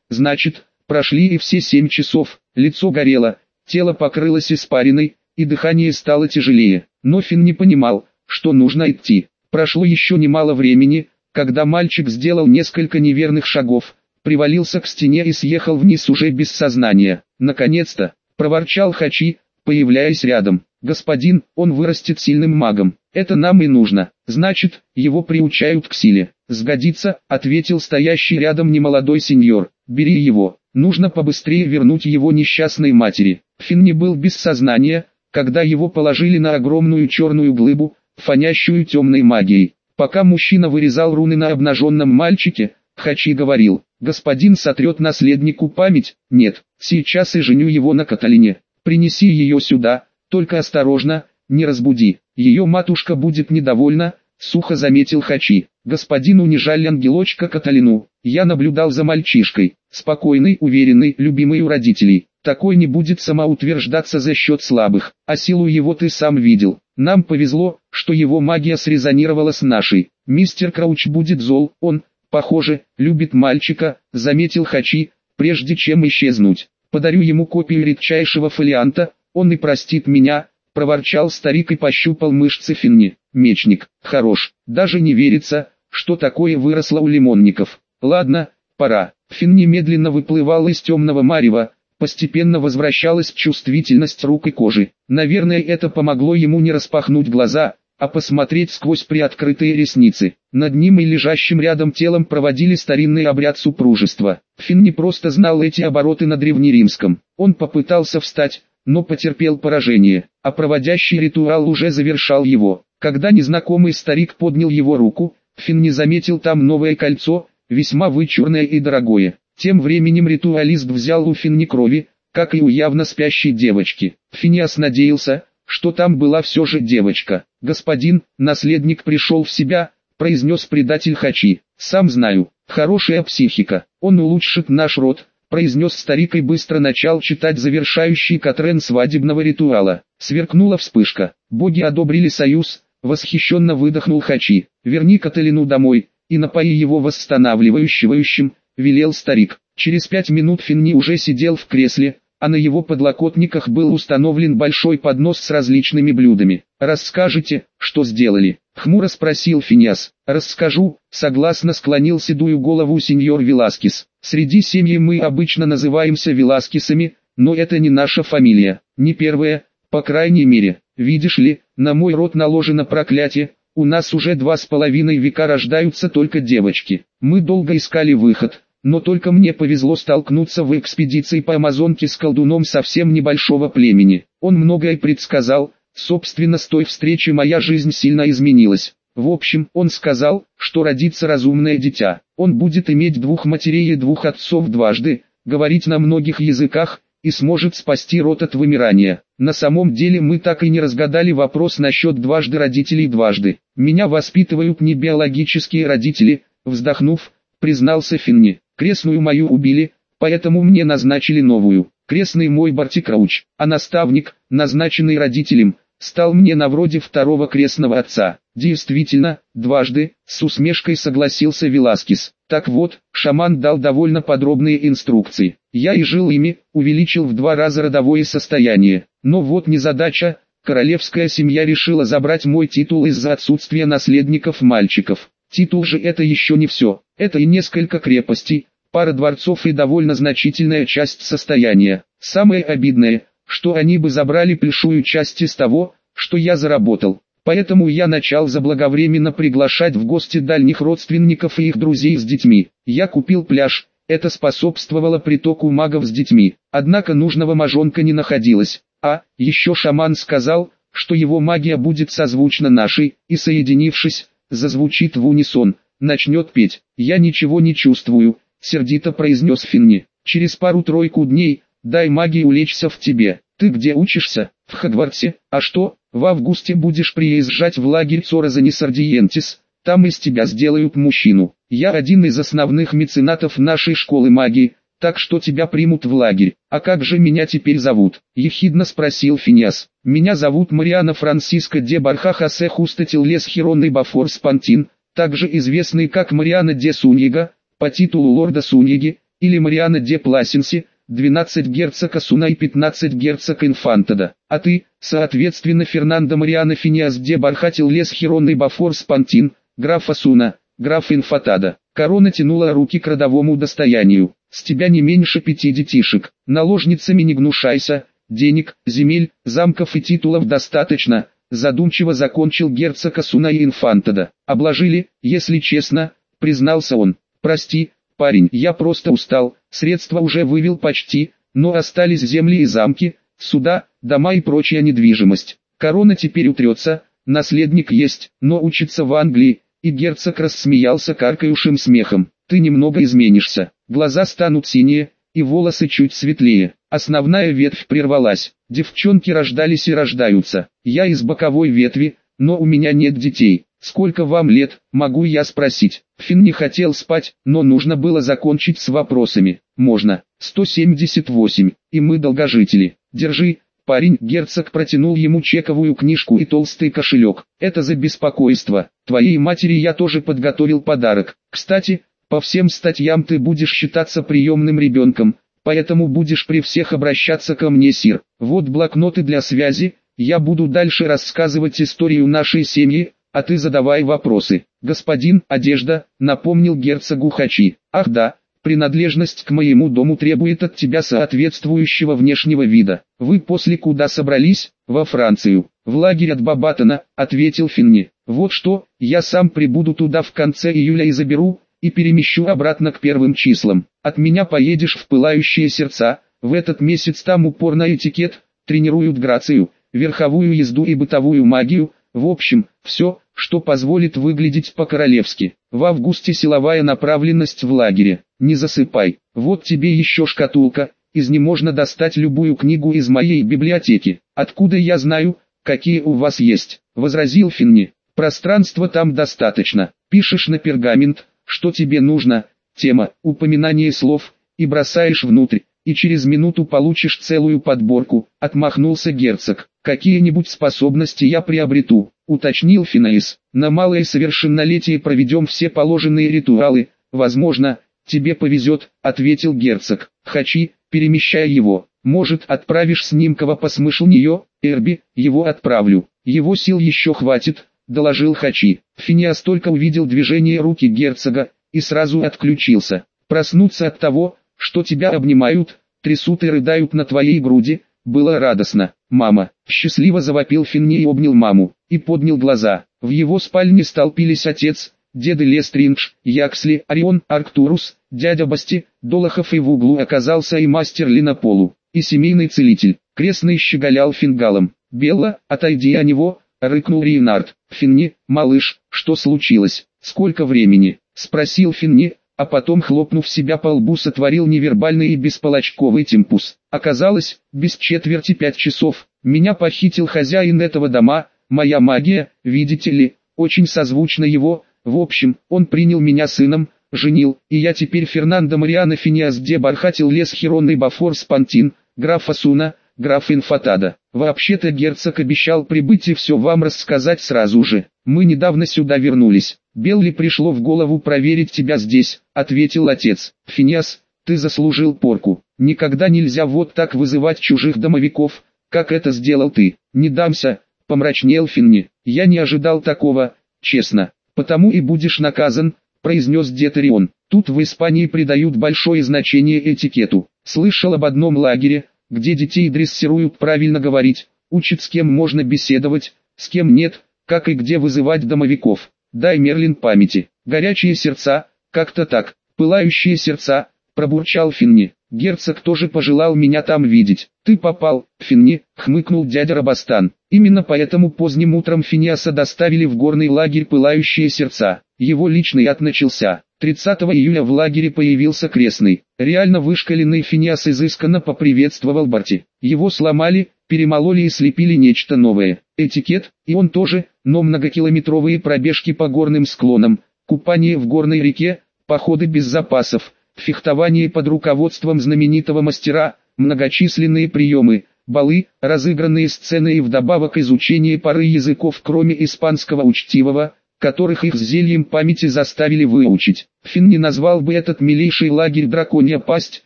Значит, прошли и все семь часов. Лицо горело, тело покрылось испариной, и дыхание стало тяжелее. Но Фин не понимал, что нужно идти. Прошло еще немало времени, когда мальчик сделал несколько неверных шагов, привалился к стене и съехал вниз уже без сознания. Наконец-то, проворчал Хачи, появляясь рядом. «Господин, он вырастет сильным магом. Это нам и нужно. Значит, его приучают к силе». «Сгодится», — ответил стоящий рядом немолодой сеньор. «Бери его. Нужно побыстрее вернуть его несчастной матери». Финн не был без сознания, когда его положили на огромную черную глыбу, фонящую темной магией. Пока мужчина вырезал руны на обнаженном мальчике, Хачи говорил, господин сотрет наследнику память, нет, сейчас и женю его на Каталине, принеси ее сюда, только осторожно, не разбуди, ее матушка будет недовольна, сухо заметил Хачи. Господин унижали ангелочка Каталину, я наблюдал за мальчишкой, спокойный, уверенный, любимый у родителей, такой не будет самоутверждаться за счет слабых, а силу его ты сам видел. Нам повезло, что его магия срезонировала с нашей. Мистер Крауч будет зол, он, похоже, любит мальчика, заметил Хачи, прежде чем исчезнуть. Подарю ему копию редчайшего фолианта, он и простит меня, проворчал старик и пощупал мышцы Финни. Мечник, хорош, даже не верится, что такое выросло у лимонников. Ладно, пора. Финни медленно выплывал из темного марева, Постепенно возвращалась чувствительность рук и кожи. Наверное это помогло ему не распахнуть глаза, а посмотреть сквозь приоткрытые ресницы. Над ним и лежащим рядом телом проводили старинный обряд супружества. Финн не просто знал эти обороты на древнеримском. Он попытался встать, но потерпел поражение, а проводящий ритуал уже завершал его. Когда незнакомый старик поднял его руку, Финн не заметил там новое кольцо, весьма вычурное и дорогое. Тем временем ритуалист взял у Финни крови, как и у явно спящей девочки. Финиас надеялся, что там была все же девочка. «Господин, наследник пришел в себя», — произнес предатель Хачи. «Сам знаю, хорошая психика, он улучшит наш род», — произнес старик и быстро начал читать завершающий Катрен свадебного ритуала. Сверкнула вспышка. Боги одобрили союз, восхищенно выдохнул Хачи. «Верни Каталину домой, и напои его восстанавливающим, велел старик. Через пять минут Финни уже сидел в кресле, а на его подлокотниках был установлен большой поднос с различными блюдами. «Расскажите, что сделали?» — хмуро спросил Финиас. «Расскажу», — согласно склонил седую голову сеньор Веласкис. «Среди семьи мы обычно называемся Веласкисами, но это не наша фамилия, не первая, по крайней мере. Видишь ли, на мой род наложено проклятие, у нас уже два с половиной века рождаются только девочки. Мы долго искали выход, но только мне повезло столкнуться в экспедиции по Амазонке с колдуном совсем небольшого племени. Он многое предсказал, собственно с той встречи моя жизнь сильно изменилась. В общем, он сказал, что родится разумное дитя. Он будет иметь двух матерей и двух отцов дважды, говорить на многих языках, и сможет спасти род от вымирания. На самом деле мы так и не разгадали вопрос насчет дважды родителей дважды. Меня воспитывают не биологические родители, вздохнув, признался Финни. Крестную мою убили, поэтому мне назначили новую. Крестный мой Бартикрауч, а наставник, назначенный родителем, стал мне на вроде второго крестного отца. Действительно, дважды, с усмешкой согласился Веласкис. Так вот, шаман дал довольно подробные инструкции. Я и жил ими, увеличил в два раза родовое состояние. Но вот незадача, королевская семья решила забрать мой титул из-за отсутствия наследников мальчиков. Титул же это еще не все. Это и несколько крепостей, пара дворцов и довольно значительная часть состояния. Самое обидное, что они бы забрали большую часть из того, что я заработал. Поэтому я начал заблаговременно приглашать в гости дальних родственников и их друзей с детьми. Я купил пляж, это способствовало притоку магов с детьми. Однако нужного мажонка не находилось. А, еще шаман сказал, что его магия будет созвучна нашей, и соединившись, зазвучит в унисон начнет петь. «Я ничего не чувствую», — сердито произнес Финни. «Через пару-тройку дней, дай магии улечься в тебе. Ты где учишься? В Хогвартсе? А что, в августе будешь приезжать в лагерь Цоразани Сардиентис, там из тебя сделают мужчину. Я один из основных меценатов нашей школы магии, так что тебя примут в лагерь. А как же меня теперь зовут? Ехидно спросил Финиас. Меня зовут Мариана Франциско де Барха Хосе Хустатил Лес Хиронный Бафор Спантин, также известный как Мариана де Суньега, по титулу лорда Суньеги, или Мариана де Пласенси, 12 герцога Суна и 15 герцог Инфантада. А ты, соответственно Фернандо Мариана Финиас де Бархатил Лес Хиронный Бафор Спантин, граф Асуна, граф Инфатада. Корона тянула руки к родовому достоянию. С тебя не меньше пяти детишек. Наложницами не гнушайся. Денег, земель, замков и титулов достаточно. Задумчиво закончил герцог Асуна и Инфантада. Обложили, если честно, признался он. Прости, парень, я просто устал. Средства уже вывел почти, но остались земли и замки, суда, дома и прочая недвижимость. Корона теперь утрется, наследник есть, но учится в Англии, и герцог рассмеялся каркающим смехом. Ты немного изменишься, глаза станут синие, и волосы чуть светлее. Основная ветвь прервалась, девчонки рождались и рождаются. Я из боковой ветви, но у меня нет детей. Сколько вам лет, могу я спросить? Финн не хотел спать, но нужно было закончить с вопросами. Можно. 178. И мы долгожители. Держи, Парень, герцог протянул ему чековую книжку и толстый кошелек. Это за беспокойство. Твоей матери я тоже подготовил подарок. Кстати, по всем статьям ты будешь считаться приемным ребенком, поэтому будешь при всех обращаться ко мне, Сир. Вот блокноты для связи, я буду дальше рассказывать историю нашей семьи, а ты задавай вопросы. Господин, одежда, напомнил герцогу Хачи. Ах да, Принадлежность к моему дому требует от тебя соответствующего внешнего вида. Вы после куда собрались? Во Францию. В лагерь от Бабатона, ответил Финни. Вот что, я сам прибуду туда в конце июля и заберу, и перемещу обратно к первым числам. От меня поедешь в пылающие сердца, в этот месяц там упор на этикет, тренируют грацию, верховую езду и бытовую магию, в общем, все, что позволит выглядеть по-королевски. В августе силовая направленность в лагере. Не засыпай. Вот тебе еще шкатулка. Из ней можно достать любую книгу из моей библиотеки. Откуда я знаю, какие у вас есть? Возразил Финни. Пространства там достаточно. Пишешь на пергамент, что тебе нужно. Тема, упоминание слов, и бросаешь внутрь и через минуту получишь целую подборку, отмахнулся герцог. Какие-нибудь способности я приобрету, уточнил Финаис. На малое совершеннолетие проведем все положенные ритуалы, возможно, тебе повезет, ответил герцог. Хачи, перемещая его, может отправишь с ним кого посмышл нее, Эрби, его отправлю. Его сил еще хватит, доложил Хачи. Финиас только увидел движение руки герцога, и сразу отключился. Проснуться от того, что тебя обнимают, трясут и рыдают на твоей груди, было радостно. Мама, счастливо завопил Финни и обнял маму, и поднял глаза. В его спальне столпились отец, деды Лестриндж, Яксли, Орион, Арктурус, дядя Басти, Долохов и в углу оказался и мастер Линополу, и семейный целитель. Крестный щеголял фингалом. «Белла, отойди от него!» — рыкнул Рейнард. «Финни, малыш, что случилось? Сколько времени?» — спросил Финни, а потом хлопнув себя по лбу сотворил невербальный и бесполочковый темпус. Оказалось, без четверти пять часов, меня похитил хозяин этого дома, моя магия, видите ли, очень созвучна его, в общем, он принял меня сыном, женил, и я теперь Фернандо Мариано Финиас де Бархатил Лес Хиронный Бафор Спантин, граф Асуна, граф Инфатада. Вообще-то герцог обещал прибыть и все вам рассказать сразу же. Мы недавно сюда вернулись. Белли пришло в голову проверить тебя здесь, ответил отец. Финиас, ты заслужил порку. Никогда нельзя вот так вызывать чужих домовиков, как это сделал ты. Не дамся, помрачнел Финни. Я не ожидал такого, честно. Потому и будешь наказан, произнес Детерион. Тут в Испании придают большое значение этикету. Слышал об одном лагере, где детей дрессируют правильно говорить, учат с кем можно беседовать, с кем нет, как и где вызывать домовиков. Дай Мерлин памяти. Горячие сердца, как-то так, пылающие сердца, пробурчал Финни. Герцог тоже пожелал меня там видеть. Ты попал, Финни, хмыкнул дядя Рабастан. Именно поэтому поздним утром Финиаса доставили в горный лагерь пылающие сердца. Его личный ад начался. 30 июля в лагере появился крестный. Реально вышкаленный Финиас изысканно поприветствовал Барти. Его сломали, перемололи и слепили нечто новое. Этикет, и он тоже, но многокилометровые пробежки по горным склонам, купание в горной реке, походы без запасов, фехтование под руководством знаменитого мастера, многочисленные приемы, балы, разыгранные сцены и вдобавок изучение пары языков кроме испанского учтивого, которых их с зельем памяти заставили выучить. Финн не назвал бы этот милейший лагерь драконья пасть,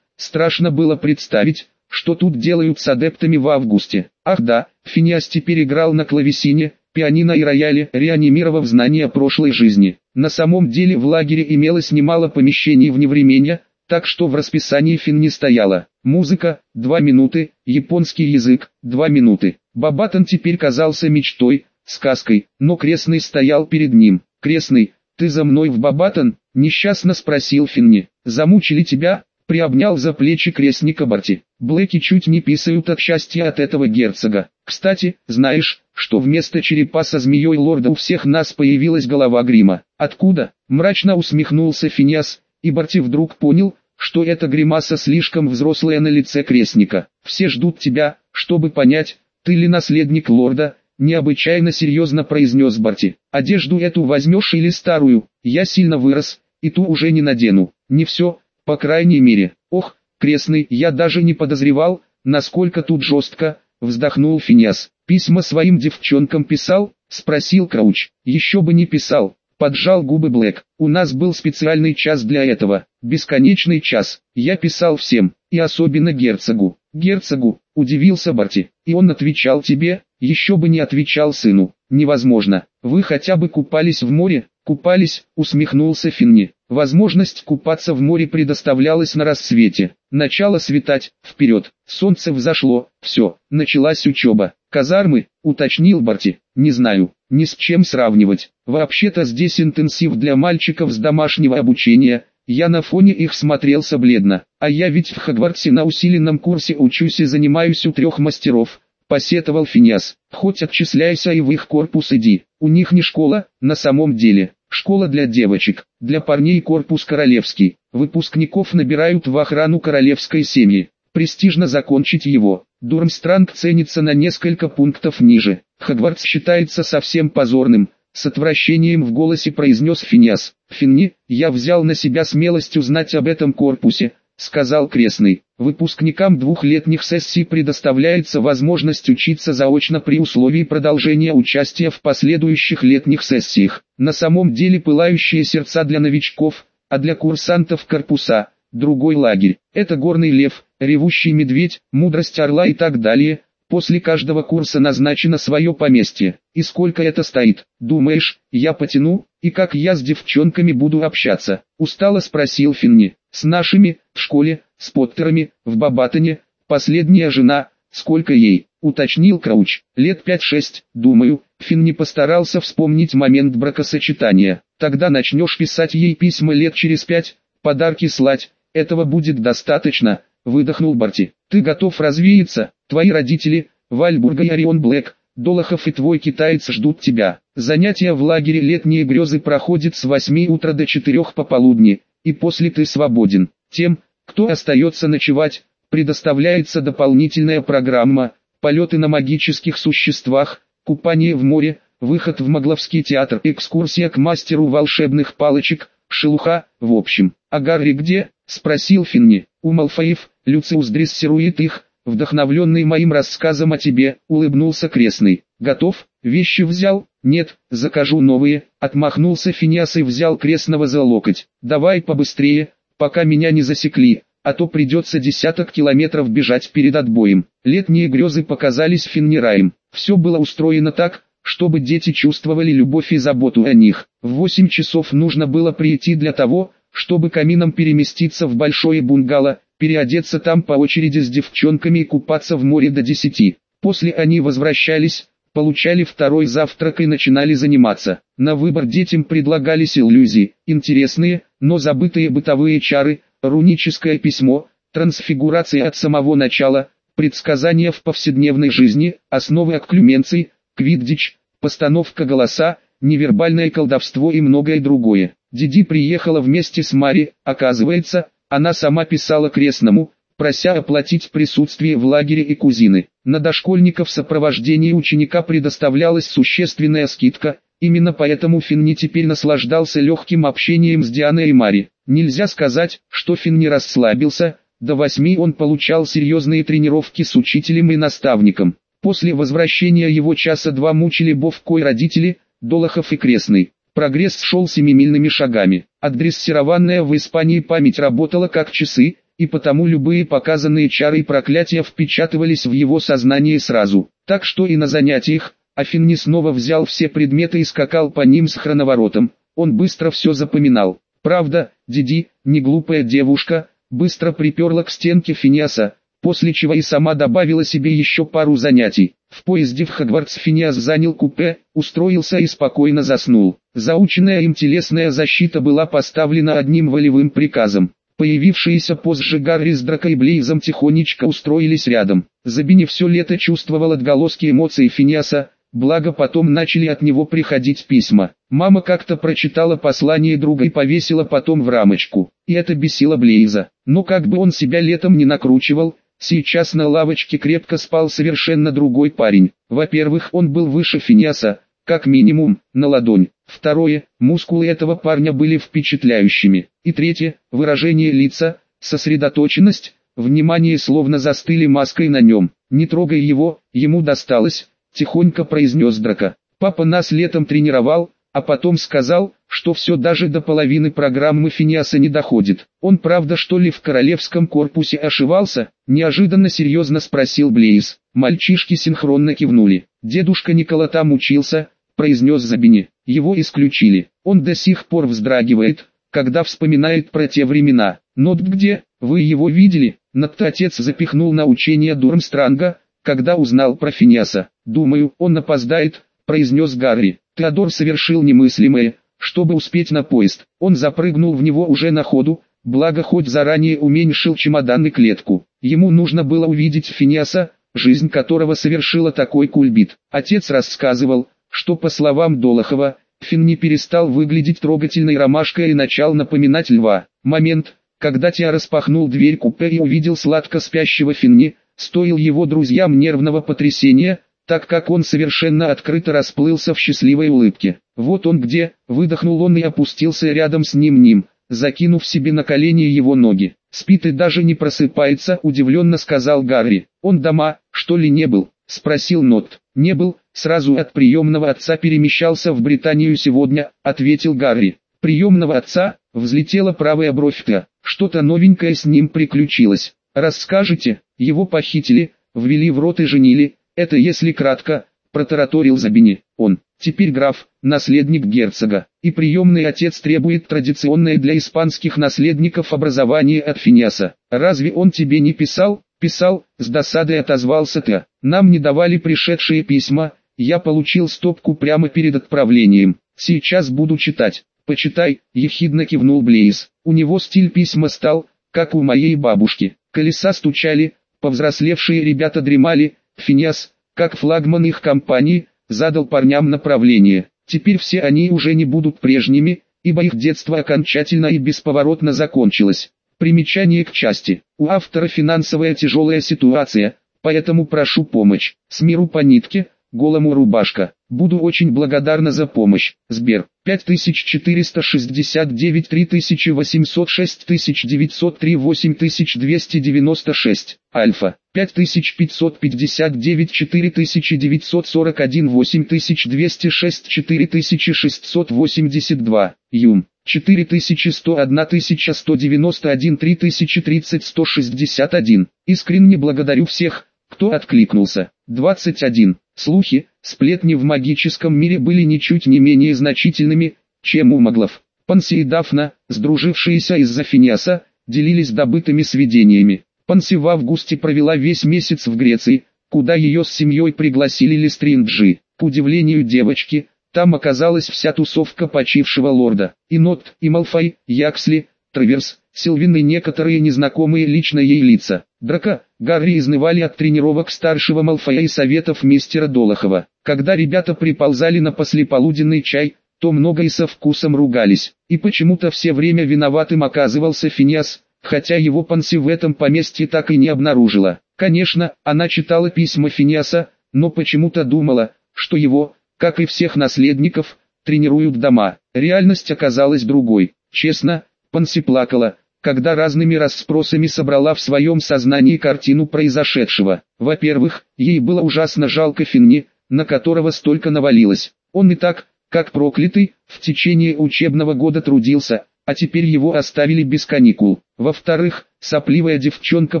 страшно было представить, что тут делают с адептами в августе. Ах да, Финиас теперь играл на клавесине, пианино и рояле, реанимировав знания прошлой жизни. На самом деле в лагере имелось немало помещений вневременья, так что в расписании Фин не стояло. Музыка – 2 минуты, японский язык – 2 минуты. Бабатон теперь казался мечтой, сказкой, но крестный стоял перед ним. «Крестный, ты за мной в Бабатон?» – несчастно спросил Финни. «Замучили тебя?» – приобнял за плечи крестника Барти. Блэки чуть не писают от счастья от этого герцога. Кстати, знаешь, что вместо черепа со змеей лорда у всех нас появилась голова грима? Откуда? Мрачно усмехнулся Финиас, и Барти вдруг понял, что эта гримаса слишком взрослая на лице крестника. Все ждут тебя, чтобы понять, ты ли наследник лорда, необычайно серьезно произнес Барти. Одежду эту возьмешь или старую, я сильно вырос, и ту уже не надену. Не все, по крайней мере. Ох, крестный, я даже не подозревал, насколько тут жестко, вздохнул Финиас. Письма своим девчонкам писал, спросил Крауч. Еще бы не писал, Поджал губы Блэк. У нас был специальный час для этого. Бесконечный час. Я писал всем, и особенно герцогу. Герцогу, удивился Барти. И он отвечал тебе, еще бы не отвечал сыну. Невозможно. Вы хотя бы купались в море? Купались, усмехнулся Финни. Возможность купаться в море предоставлялась на рассвете. Начало светать, вперед, солнце взошло, все, началась учеба. Казармы, уточнил Барти, не знаю, ни с чем сравнивать. Вообще-то здесь интенсив для мальчиков с домашнего обучения, я на фоне их смотрелся бледно, а я ведь в Хогвартсе на усиленном курсе учусь и занимаюсь у трех мастеров, посетовал Финиас. Хоть отчисляйся и в их корпус иди, у них не школа, на самом деле, школа для девочек, для парней корпус королевский, выпускников набирают в охрану королевской семьи, престижно закончить его. Дурмстранг ценится на несколько пунктов ниже. Хогвартс считается совсем позорным, с отвращением в голосе произнес Финиас. «Финни, я взял на себя смелость узнать об этом корпусе», — сказал крестный. «Выпускникам двухлетних сессий предоставляется возможность учиться заочно при условии продолжения участия в последующих летних сессиях. На самом деле пылающие сердца для новичков, а для курсантов корпуса — другой лагерь. Это горный лев, ревущий медведь, мудрость орла и так далее. После каждого курса назначено свое поместье. И сколько это стоит, думаешь, я потяну, и как я с девчонками буду общаться? Устало спросил Финни. С нашими, в школе, с Поттерами, в Бабатоне, последняя жена, сколько ей, уточнил Крауч. Лет 5-6, думаю, Финни постарался вспомнить момент бракосочетания. Тогда начнешь писать ей письма лет через пять, подарки слать, этого будет достаточно, выдохнул Барти. Ты готов развеяться, твои родители, Вальбурга и Орион Блэк, Долохов и твой китаец ждут тебя. Занятия в лагере летние грезы проходят с 8 утра до 4 пополудни, и после ты свободен. Тем, кто остается ночевать, предоставляется дополнительная программа, полеты на магических существах, купание в море, выход в Могловский театр, экскурсия к мастеру волшебных палочек, шелуха, в общем. А Гарри где? Спросил Финни. У Малфоев, Люциус дрессирует их, вдохновленный моим рассказом о тебе, улыбнулся крестный. Готов? Вещи взял? Нет, закажу новые, отмахнулся Финиас и взял крестного за локоть. Давай побыстрее, пока меня не засекли, а то придется десяток километров бежать перед отбоем. Летние грезы показались Финнираем. Все было устроено так, чтобы дети чувствовали любовь и заботу о них. В 8 часов нужно было прийти для того, чтобы камином переместиться в большое бунгало, переодеться там по очереди с девчонками и купаться в море до десяти. После они возвращались, получали второй завтрак и начинали заниматься. На выбор детям предлагались иллюзии, интересные, но забытые бытовые чары, руническое письмо, трансфигурация от самого начала, предсказания в повседневной жизни, основы акклюменций, квиддич, постановка голоса, невербальное колдовство и многое другое. Диди приехала вместе с Мари, оказывается, она сама писала крестному, прося оплатить присутствие в лагере и кузины. На дошкольников в сопровождении ученика предоставлялась существенная скидка, Именно поэтому Финни теперь наслаждался легким общением с Дианой и Мари. Нельзя сказать, что Финни расслабился, до восьми он получал серьезные тренировки с учителем и наставником. После возвращения его часа два мучили Бовко и родители, Долохов и Крестный. Прогресс шел семимильными шагами. Отдрессированная в Испании память работала как часы, и потому любые показанные чары и проклятия впечатывались в его сознание сразу. Так что и на занятиях, Афинни снова взял все предметы и скакал по ним с хроноворотом. Он быстро все запоминал. Правда, Диди, не глупая девушка, быстро приперла к стенке Финиаса, после чего и сама добавила себе еще пару занятий. В поезде в Хогвартс Финиас занял купе, устроился и спокойно заснул. Заученная им телесная защита была поставлена одним волевым приказом. Появившиеся позже Гарри с Дракой Блейзом тихонечко устроились рядом. Забини все лето чувствовал отголоски эмоций Финиаса, благо потом начали от него приходить письма. Мама как-то прочитала послание друга и повесила потом в рамочку. И это бесило Блейза. Но как бы он себя летом не накручивал, сейчас на лавочке крепко спал совершенно другой парень. Во-первых, он был выше Финиаса, как минимум, на ладонь. Второе, мускулы этого парня были впечатляющими. И третье, выражение лица, сосредоточенность, внимание словно застыли маской на нем. Не трогай его, ему досталось, тихонько произнес Драка. Папа нас летом тренировал, а потом сказал, что все даже до половины программы Финиаса не доходит. Он правда что ли в королевском корпусе ошивался? Неожиданно серьезно спросил Блейз. Мальчишки синхронно кивнули. Дедушка Никола там учился, произнес Забини. Его исключили. Он до сих пор вздрагивает, когда вспоминает про те времена. Нот где? Вы его видели? Над отец запихнул на учение Дурмстранга, когда узнал про Финиаса. Думаю, он опоздает, произнес Гарри. Теодор совершил немыслимое, чтобы успеть на поезд. Он запрыгнул в него уже на ходу, благо хоть заранее уменьшил чемодан и клетку. Ему нужно было увидеть Финиаса, жизнь которого совершила такой кульбит. Отец рассказывал, что по словам Долохова, Фин не перестал выглядеть трогательной ромашкой и начал напоминать льва. Момент, когда Тиа распахнул дверь купе и увидел сладко спящего Финни, стоил его друзьям нервного потрясения, так как он совершенно открыто расплылся в счастливой улыбке. «Вот он где!» – выдохнул он и опустился рядом с ним ним, закинув себе на колени его ноги. «Спит и даже не просыпается», – удивленно сказал Гарри. «Он дома, что ли не был?» – спросил Нот. «Не был, сразу от приемного отца перемещался в Британию сегодня», — ответил Гарри. «Приемного отца?» — взлетела правая бровь Т. «Что-то новенькое с ним приключилось. Расскажите, его похитили, ввели в рот и женили, это если кратко», — протараторил Забини. «Он, теперь граф, наследник герцога, и приемный отец требует традиционное для испанских наследников образование от Финиаса. Разве он тебе не писал?» Писал, с досадой отозвался Т. Нам не давали пришедшие письма, я получил стопку прямо перед отправлением. Сейчас буду читать. Почитай, ехидно кивнул Блейз. У него стиль письма стал, как у моей бабушки. Колеса стучали, повзрослевшие ребята дремали, Финиас, как флагман их компании, задал парням направление. Теперь все они уже не будут прежними, ибо их детство окончательно и бесповоротно закончилось. Примечание к части. У автора финансовая тяжелая ситуация, поэтому прошу помощь. С миру по нитке, голому рубашка. Буду очень благодарна за помощь. Сбер. 5469 3806 1903 8296. Альфа. 5559 4941 8206 4682. Юм. 4101 1191 3030 161. Искренне благодарю всех, кто откликнулся. 21. Слухи, сплетни в магическом мире были ничуть не менее значительными, чем у маглов. Панси и Дафна, сдружившиеся из-за Финиаса, делились добытыми сведениями. Панси в августе провела весь месяц в Греции, куда ее с семьей пригласили Листринджи. К удивлению девочки, там оказалась вся тусовка почившего лорда. И Нот, и Малфай, Яксли, Траверс, Силвин и некоторые незнакомые лично ей лица. Драка, Гарри изнывали от тренировок старшего Малфоя и советов мистера Долохова. Когда ребята приползали на послеполуденный чай, то много и со вкусом ругались. И почему-то все время виноватым оказывался Финиас, хотя его Панси в этом поместье так и не обнаружила. Конечно, она читала письма Финиаса, но почему-то думала, что его, как и всех наследников, тренируют дома. Реальность оказалась другой. Честно, Панси плакала, когда разными расспросами собрала в своем сознании картину произошедшего. Во-первых, ей было ужасно жалко Финни, на которого столько навалилось. Он и так, как проклятый, в течение учебного года трудился, а теперь его оставили без каникул. Во-вторых, сопливая девчонка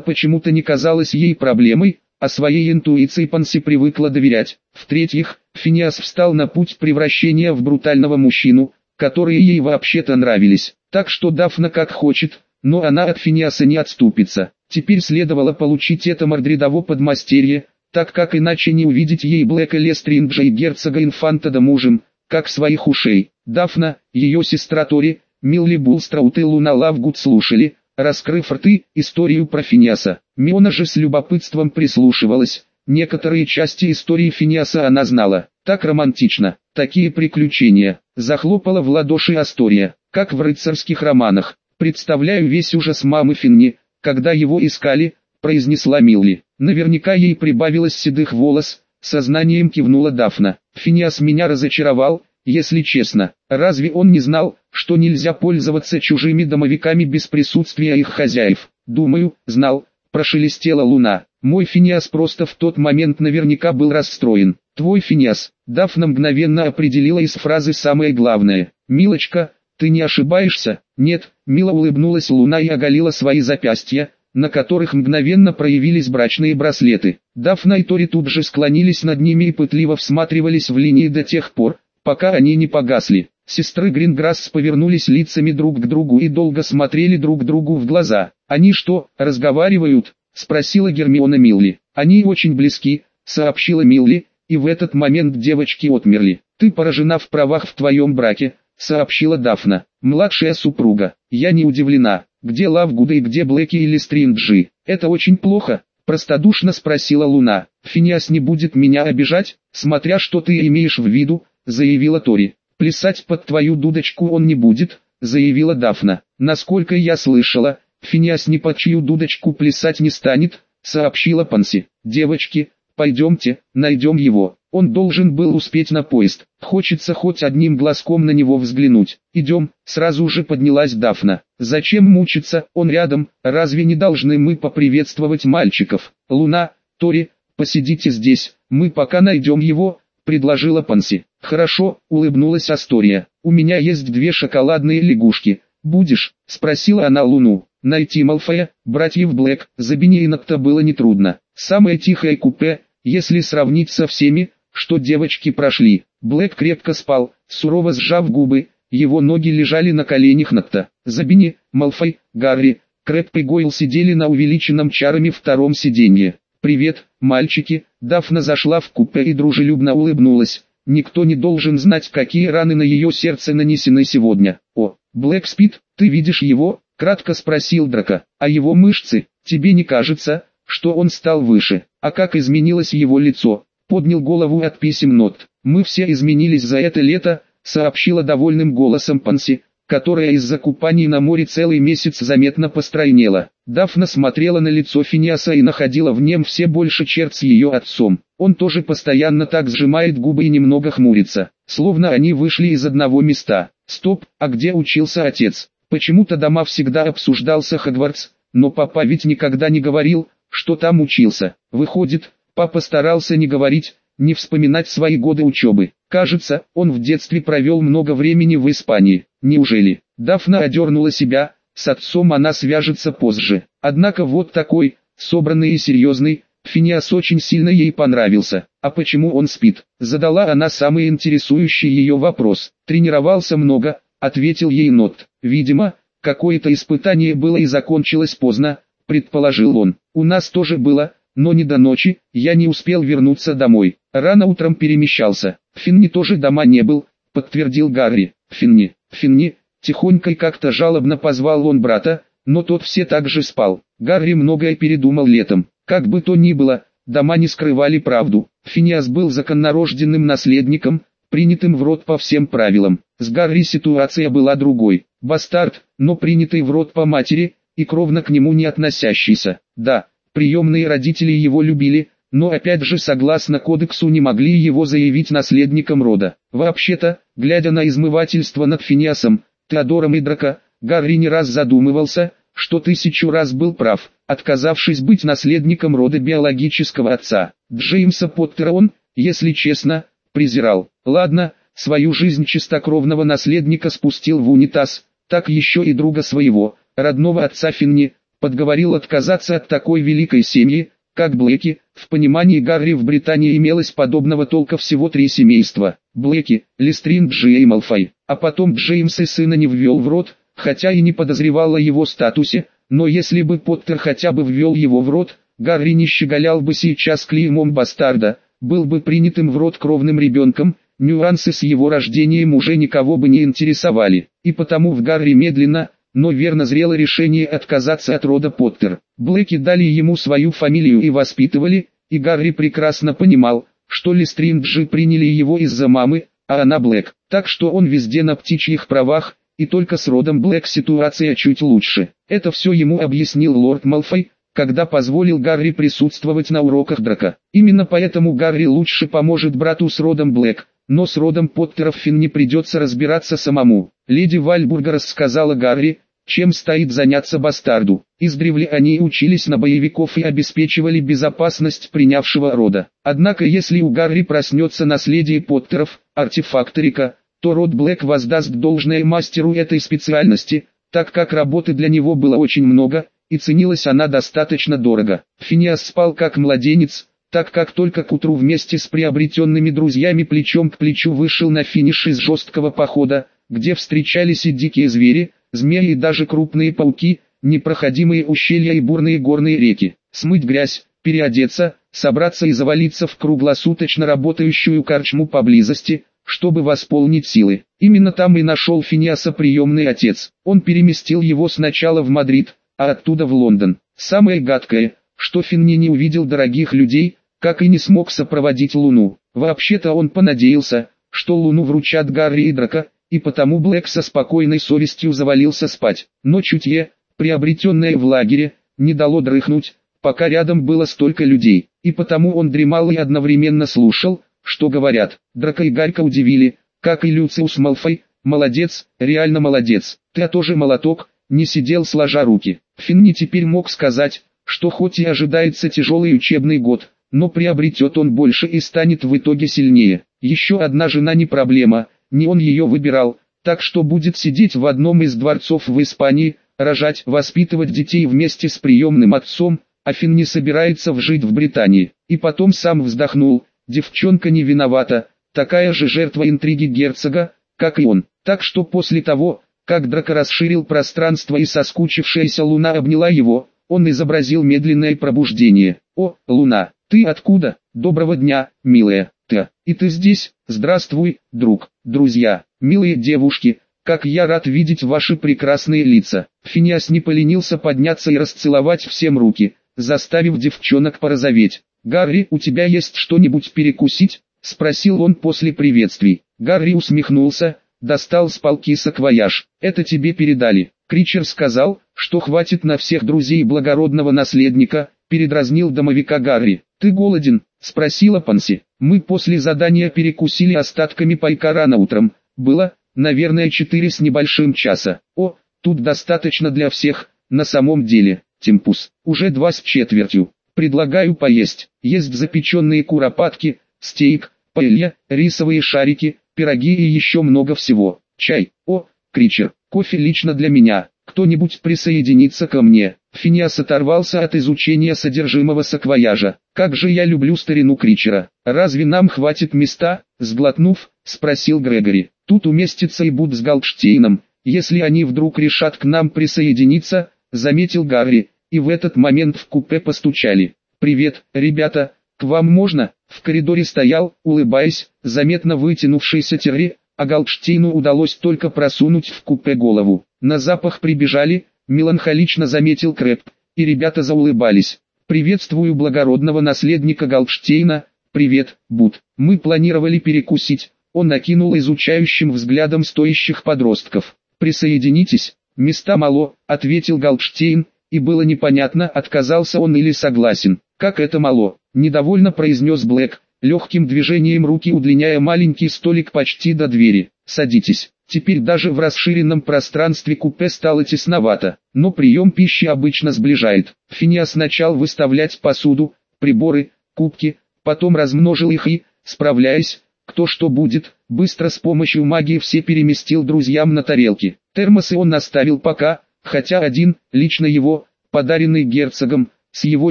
почему-то не казалась ей проблемой, а своей интуиции Панси привыкла доверять. В-третьих, Финиас встал на путь превращения в брутального мужчину, которые ей вообще-то нравились. Так что Дафна как хочет, но она от Финиаса не отступится. Теперь следовало получить это мордредово подмастерье, так как иначе не увидеть ей Блэка Лестринджа и герцога Инфантадо мужем, как своих ушей. Дафна, ее сестра Тори, Милли Булстраут и Луна Лавгуд слушали, раскрыв рты, историю про Финиаса. Миона же с любопытством прислушивалась, некоторые части истории Финиаса она знала. Так романтично, такие приключения. Захлопала в ладоши Астория, как в рыцарских романах. Представляю весь ужас мамы Финни, когда его искали, произнесла Милли. Наверняка ей прибавилось седых волос, сознанием кивнула Дафна. Финиас меня разочаровал, если честно. Разве он не знал, что нельзя пользоваться чужими домовиками без присутствия их хозяев? Думаю, знал, прошелестела луна. Мой Финиас просто в тот момент наверняка был расстроен. Твой Финиас, Дафна мгновенно определила из фразы самое главное. Милочка, ты не ошибаешься? Нет, мило улыбнулась луна и оголила свои запястья, на которых мгновенно проявились брачные браслеты. Дафна и Тори тут же склонились над ними и пытливо всматривались в линии до тех пор, пока они не погасли. Сестры Гринграсс повернулись лицами друг к другу и долго смотрели друг другу в глаза. «Они что, разговаривают?» – спросила Гермиона Милли. «Они очень близки», – сообщила Милли, и в этот момент девочки отмерли. «Ты поражена в правах в твоем браке», сообщила Дафна, младшая супруга. Я не удивлена, где Лавгуда и где Блэки или Стринджи. Это очень плохо, простодушно спросила Луна. Финиас не будет меня обижать, смотря что ты имеешь в виду, заявила Тори. Плясать под твою дудочку он не будет, заявила Дафна. Насколько я слышала, Финиас ни под чью дудочку плясать не станет, сообщила Панси. Девочки, пойдемте, найдем его. Он должен был успеть на поезд. Хочется хоть одним глазком на него взглянуть. Идем, сразу же поднялась Дафна. Зачем мучиться, он рядом, разве не должны мы поприветствовать мальчиков? Луна, Тори, посидите здесь, мы пока найдем его, предложила Панси. Хорошо, улыбнулась Астория. У меня есть две шоколадные лягушки. Будешь? Спросила она Луну. Найти Малфоя, братьев Блэк, за Бенейнокта было нетрудно. Самое тихое купе, если сравнить со всеми, что девочки прошли. Блэк крепко спал, сурово сжав губы, его ноги лежали на коленях Нокта. Забини, Малфой, Гарри, Крэп и Гойл сидели на увеличенном чарами втором сиденье. «Привет, мальчики!» Дафна зашла в купе и дружелюбно улыбнулась. Никто не должен знать, какие раны на ее сердце нанесены сегодня. «О, Блэк спит, ты видишь его?» Кратко спросил Драка. «А его мышцы, тебе не кажется, что он стал выше? А как изменилось его лицо?» Поднял голову от писем нот. «Мы все изменились за это лето», сообщила довольным голосом Панси, которая из-за купаний на море целый месяц заметно постройнела. Дафна смотрела на лицо Финиаса и находила в нем все больше черт с ее отцом. Он тоже постоянно так сжимает губы и немного хмурится, словно они вышли из одного места. Стоп, а где учился отец? Почему-то дома всегда обсуждался Хогвартс, но папа ведь никогда не говорил, что там учился. Выходит, Папа старался не говорить, не вспоминать свои годы учебы. Кажется, он в детстве провел много времени в Испании. Неужели? Дафна одернула себя, с отцом она свяжется позже. Однако вот такой, собранный и серьезный, Финиас очень сильно ей понравился. А почему он спит? Задала она самый интересующий ее вопрос. Тренировался много, ответил ей Нот. Видимо, какое-то испытание было и закончилось поздно, предположил он. У нас тоже было, но не до ночи, я не успел вернуться домой. Рано утром перемещался. Финни тоже дома не был, подтвердил Гарри. Финни, Финни, тихонько и как-то жалобно позвал он брата, но тот все так же спал. Гарри многое передумал летом. Как бы то ни было, дома не скрывали правду. Финиас был законнорожденным наследником, принятым в рот по всем правилам. С Гарри ситуация была другой. Бастард, но принятый в рот по матери, и кровно к нему не относящийся. Да, Приемные родители его любили, но опять же согласно кодексу не могли его заявить наследником рода. Вообще-то, глядя на измывательство над Финиасом, Теодором и Драко, Гарри не раз задумывался, что тысячу раз был прав, отказавшись быть наследником рода биологического отца. Джеймса Поттера он, если честно, презирал. Ладно, свою жизнь чистокровного наследника спустил в унитаз, так еще и друга своего, родного отца Финни, подговорил отказаться от такой великой семьи, как Блэки, в понимании Гарри в Британии имелось подобного толка всего три семейства. Блэки, Листрин Джей Малфой, а потом Джеймс и сына не ввел в рот, хотя и не подозревал о его статусе, но если бы Поттер хотя бы ввел его в рот, Гарри не щеголял бы сейчас клеймом бастарда, был бы принятым в рот кровным ребенком, нюансы с его рождением уже никого бы не интересовали, и потому в Гарри медленно, но верно зрело решение отказаться от рода Поттер. Блэки дали ему свою фамилию и воспитывали, и Гарри прекрасно понимал, что Листринджи приняли его из-за мамы, а она Блэк, так что он везде на птичьих правах, и только с родом Блэк ситуация чуть лучше. Это все ему объяснил лорд Малфой, когда позволил Гарри присутствовать на уроках Драка. Именно поэтому Гарри лучше поможет брату с родом Блэк, но с родом Поттеров Финн не придется разбираться самому. Леди Вальбурга рассказала Гарри, чем стоит заняться бастарду. Издревле они учились на боевиков и обеспечивали безопасность принявшего рода. Однако если у Гарри проснется наследие Поттеров, артефакторика, то род Блэк воздаст должное мастеру этой специальности, так как работы для него было очень много, и ценилась она достаточно дорого. Финиас спал как младенец, так как только к утру вместе с приобретенными друзьями плечом к плечу вышел на финиш из жесткого похода, где встречались и дикие звери, змеи и даже крупные пауки, непроходимые ущелья и бурные горные реки. Смыть грязь, переодеться, собраться и завалиться в круглосуточно работающую корчму поблизости, чтобы восполнить силы. Именно там и нашел Финиаса приемный отец. Он переместил его сначала в Мадрид, а оттуда в Лондон. Самое гадкое, что Финни не увидел дорогих людей, как и не смог сопроводить Луну. Вообще-то он понадеялся, что Луну вручат Гарри и Драко, и потому Блэк со спокойной совестью завалился спать. Но чутье, приобретенное в лагере, не дало дрыхнуть, пока рядом было столько людей, и потому он дремал и одновременно слушал, что говорят. Драко и Гарька удивили, как и Люциус Малфой, молодец, реально молодец, ты тоже молоток, не сидел сложа руки. Финни теперь мог сказать, что хоть и ожидается тяжелый учебный год, но приобретет он больше и станет в итоге сильнее. Еще одна жена не проблема, не он ее выбирал, так что будет сидеть в одном из дворцов в Испании, рожать, воспитывать детей вместе с приемным отцом, а Фин не собирается вжить в Британии. И потом сам вздохнул, девчонка не виновата, такая же жертва интриги герцога, как и он. Так что после того, как Драко расширил пространство и соскучившаяся луна обняла его, он изобразил медленное пробуждение. «О, луна, ты откуда? Доброго дня, милая, ты, и ты здесь? Здравствуй, друг, друзья, милые девушки, как я рад видеть ваши прекрасные лица». Финиас не поленился подняться и расцеловать всем руки, заставив девчонок порозоветь. «Гарри, у тебя есть что-нибудь перекусить?» — спросил он после приветствий. Гарри усмехнулся, достал с полки саквояж. «Это тебе передали». Кричер сказал, что хватит на всех друзей благородного наследника, передразнил домовика Гарри. «Ты голоден?» – спросила Панси. «Мы после задания перекусили остатками пайка рано утром. Было, наверное, четыре с небольшим часа. О, тут достаточно для всех, на самом деле. Тимпус, уже два с четвертью. Предлагаю поесть. Есть запеченные куропатки, стейк, паэлья, рисовые шарики, пироги и еще много всего. Чай. О, Кричер, кофе лично для меня. Кто-нибудь присоединится ко мне. Финиас оторвался от изучения содержимого саквояжа. Как же я люблю старину Кричера. Разве нам хватит места? Сглотнув, спросил Грегори. Тут уместится и Буд с Галкштейном. Если они вдруг решат к нам присоединиться, заметил Гарри, и в этот момент в купе постучали. «Привет, ребята, к вам можно?» В коридоре стоял, улыбаясь, заметно вытянувшийся Терри, а Галкштейну удалось только просунуть в купе голову. На запах прибежали, меланхолично заметил Крэп, и ребята заулыбались. «Приветствую благородного наследника Галкштейна, привет, Бут. Мы планировали перекусить». Он накинул изучающим взглядом стоящих подростков. «Присоединитесь, места мало», — ответил Галкштейн, и было непонятно, отказался он или согласен. «Как это мало? Недовольно произнес Блэк, легким движением руки удлиняя маленький столик почти до двери. «Садитесь». Теперь даже в расширенном пространстве купе стало тесновато, но прием пищи обычно сближает. Финиас начал выставлять посуду, приборы, кубки, потом размножил их и, справляясь, кто что будет, быстро с помощью магии все переместил друзьям на тарелки. Термосы он оставил пока, хотя один, лично его, подаренный герцогом, с его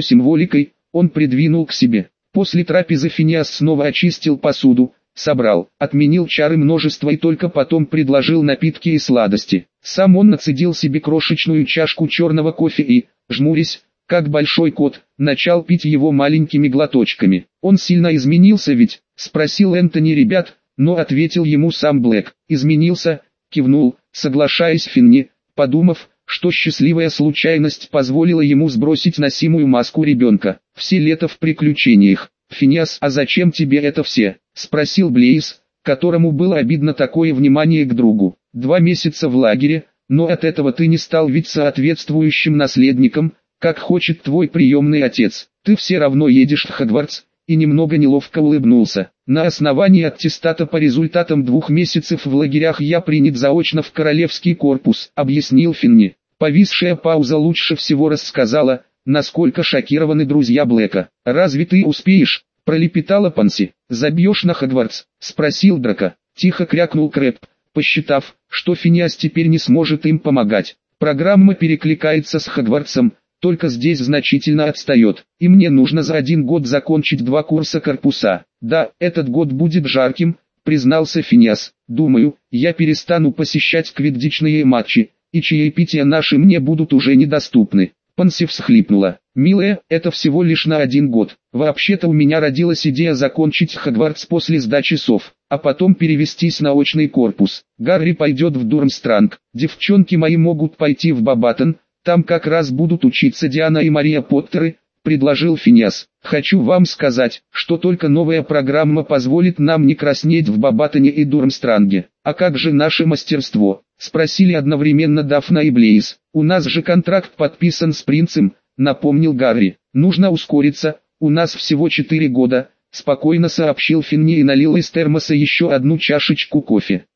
символикой, он придвинул к себе. После трапезы Финиас снова очистил посуду, собрал, отменил чары множества и только потом предложил напитки и сладости. Сам он нацедил себе крошечную чашку черного кофе и, жмурясь, как большой кот, начал пить его маленькими глоточками. Он сильно изменился ведь, спросил Энтони ребят, но ответил ему сам Блэк. Изменился, кивнул, соглашаясь Финни, подумав, что счастливая случайность позволила ему сбросить носимую маску ребенка. Все лето в приключениях. «Финиас, а зачем тебе это все?» – спросил Блейз, которому было обидно такое внимание к другу. «Два месяца в лагере, но от этого ты не стал ведь соответствующим наследником, как хочет твой приемный отец. Ты все равно едешь в Хогвартс, и немного неловко улыбнулся. На основании аттестата по результатам двух месяцев в лагерях я принят заочно в Королевский корпус, объяснил Финни. Повисшая пауза лучше всего рассказала, насколько шокированы друзья Блэка. «Разве ты успеешь?» – пролепетала Панси. «Забьешь на Хогвартс?» – спросил Драка. Тихо крякнул Крэп, посчитав, что Финиас теперь не сможет им помогать. Программа перекликается с Хогвартсом, только здесь значительно отстает. И мне нужно за один год закончить два курса корпуса. Да, этот год будет жарким, признался Финиас. Думаю, я перестану посещать квиддичные матчи, и чаепития наши мне будут уже недоступны. Панси всхлипнула. «Милая, это всего лишь на один год. Вообще-то у меня родилась идея закончить Хогвартс после сдачи сов, а потом перевестись на очный корпус. Гарри пойдет в Дурмстранг, девчонки мои могут пойти в Бабатон, там как раз будут учиться Диана и Мария Поттеры, предложил Финиас. Хочу вам сказать, что только новая программа позволит нам не краснеть в Бабатоне и Дурмстранге. А как же наше мастерство? Спросили одновременно Дафна и Блейз. У нас же контракт подписан с принцем, напомнил Гарри. Нужно ускориться, у нас всего четыре года, спокойно сообщил Финни и налил из термоса еще одну чашечку кофе.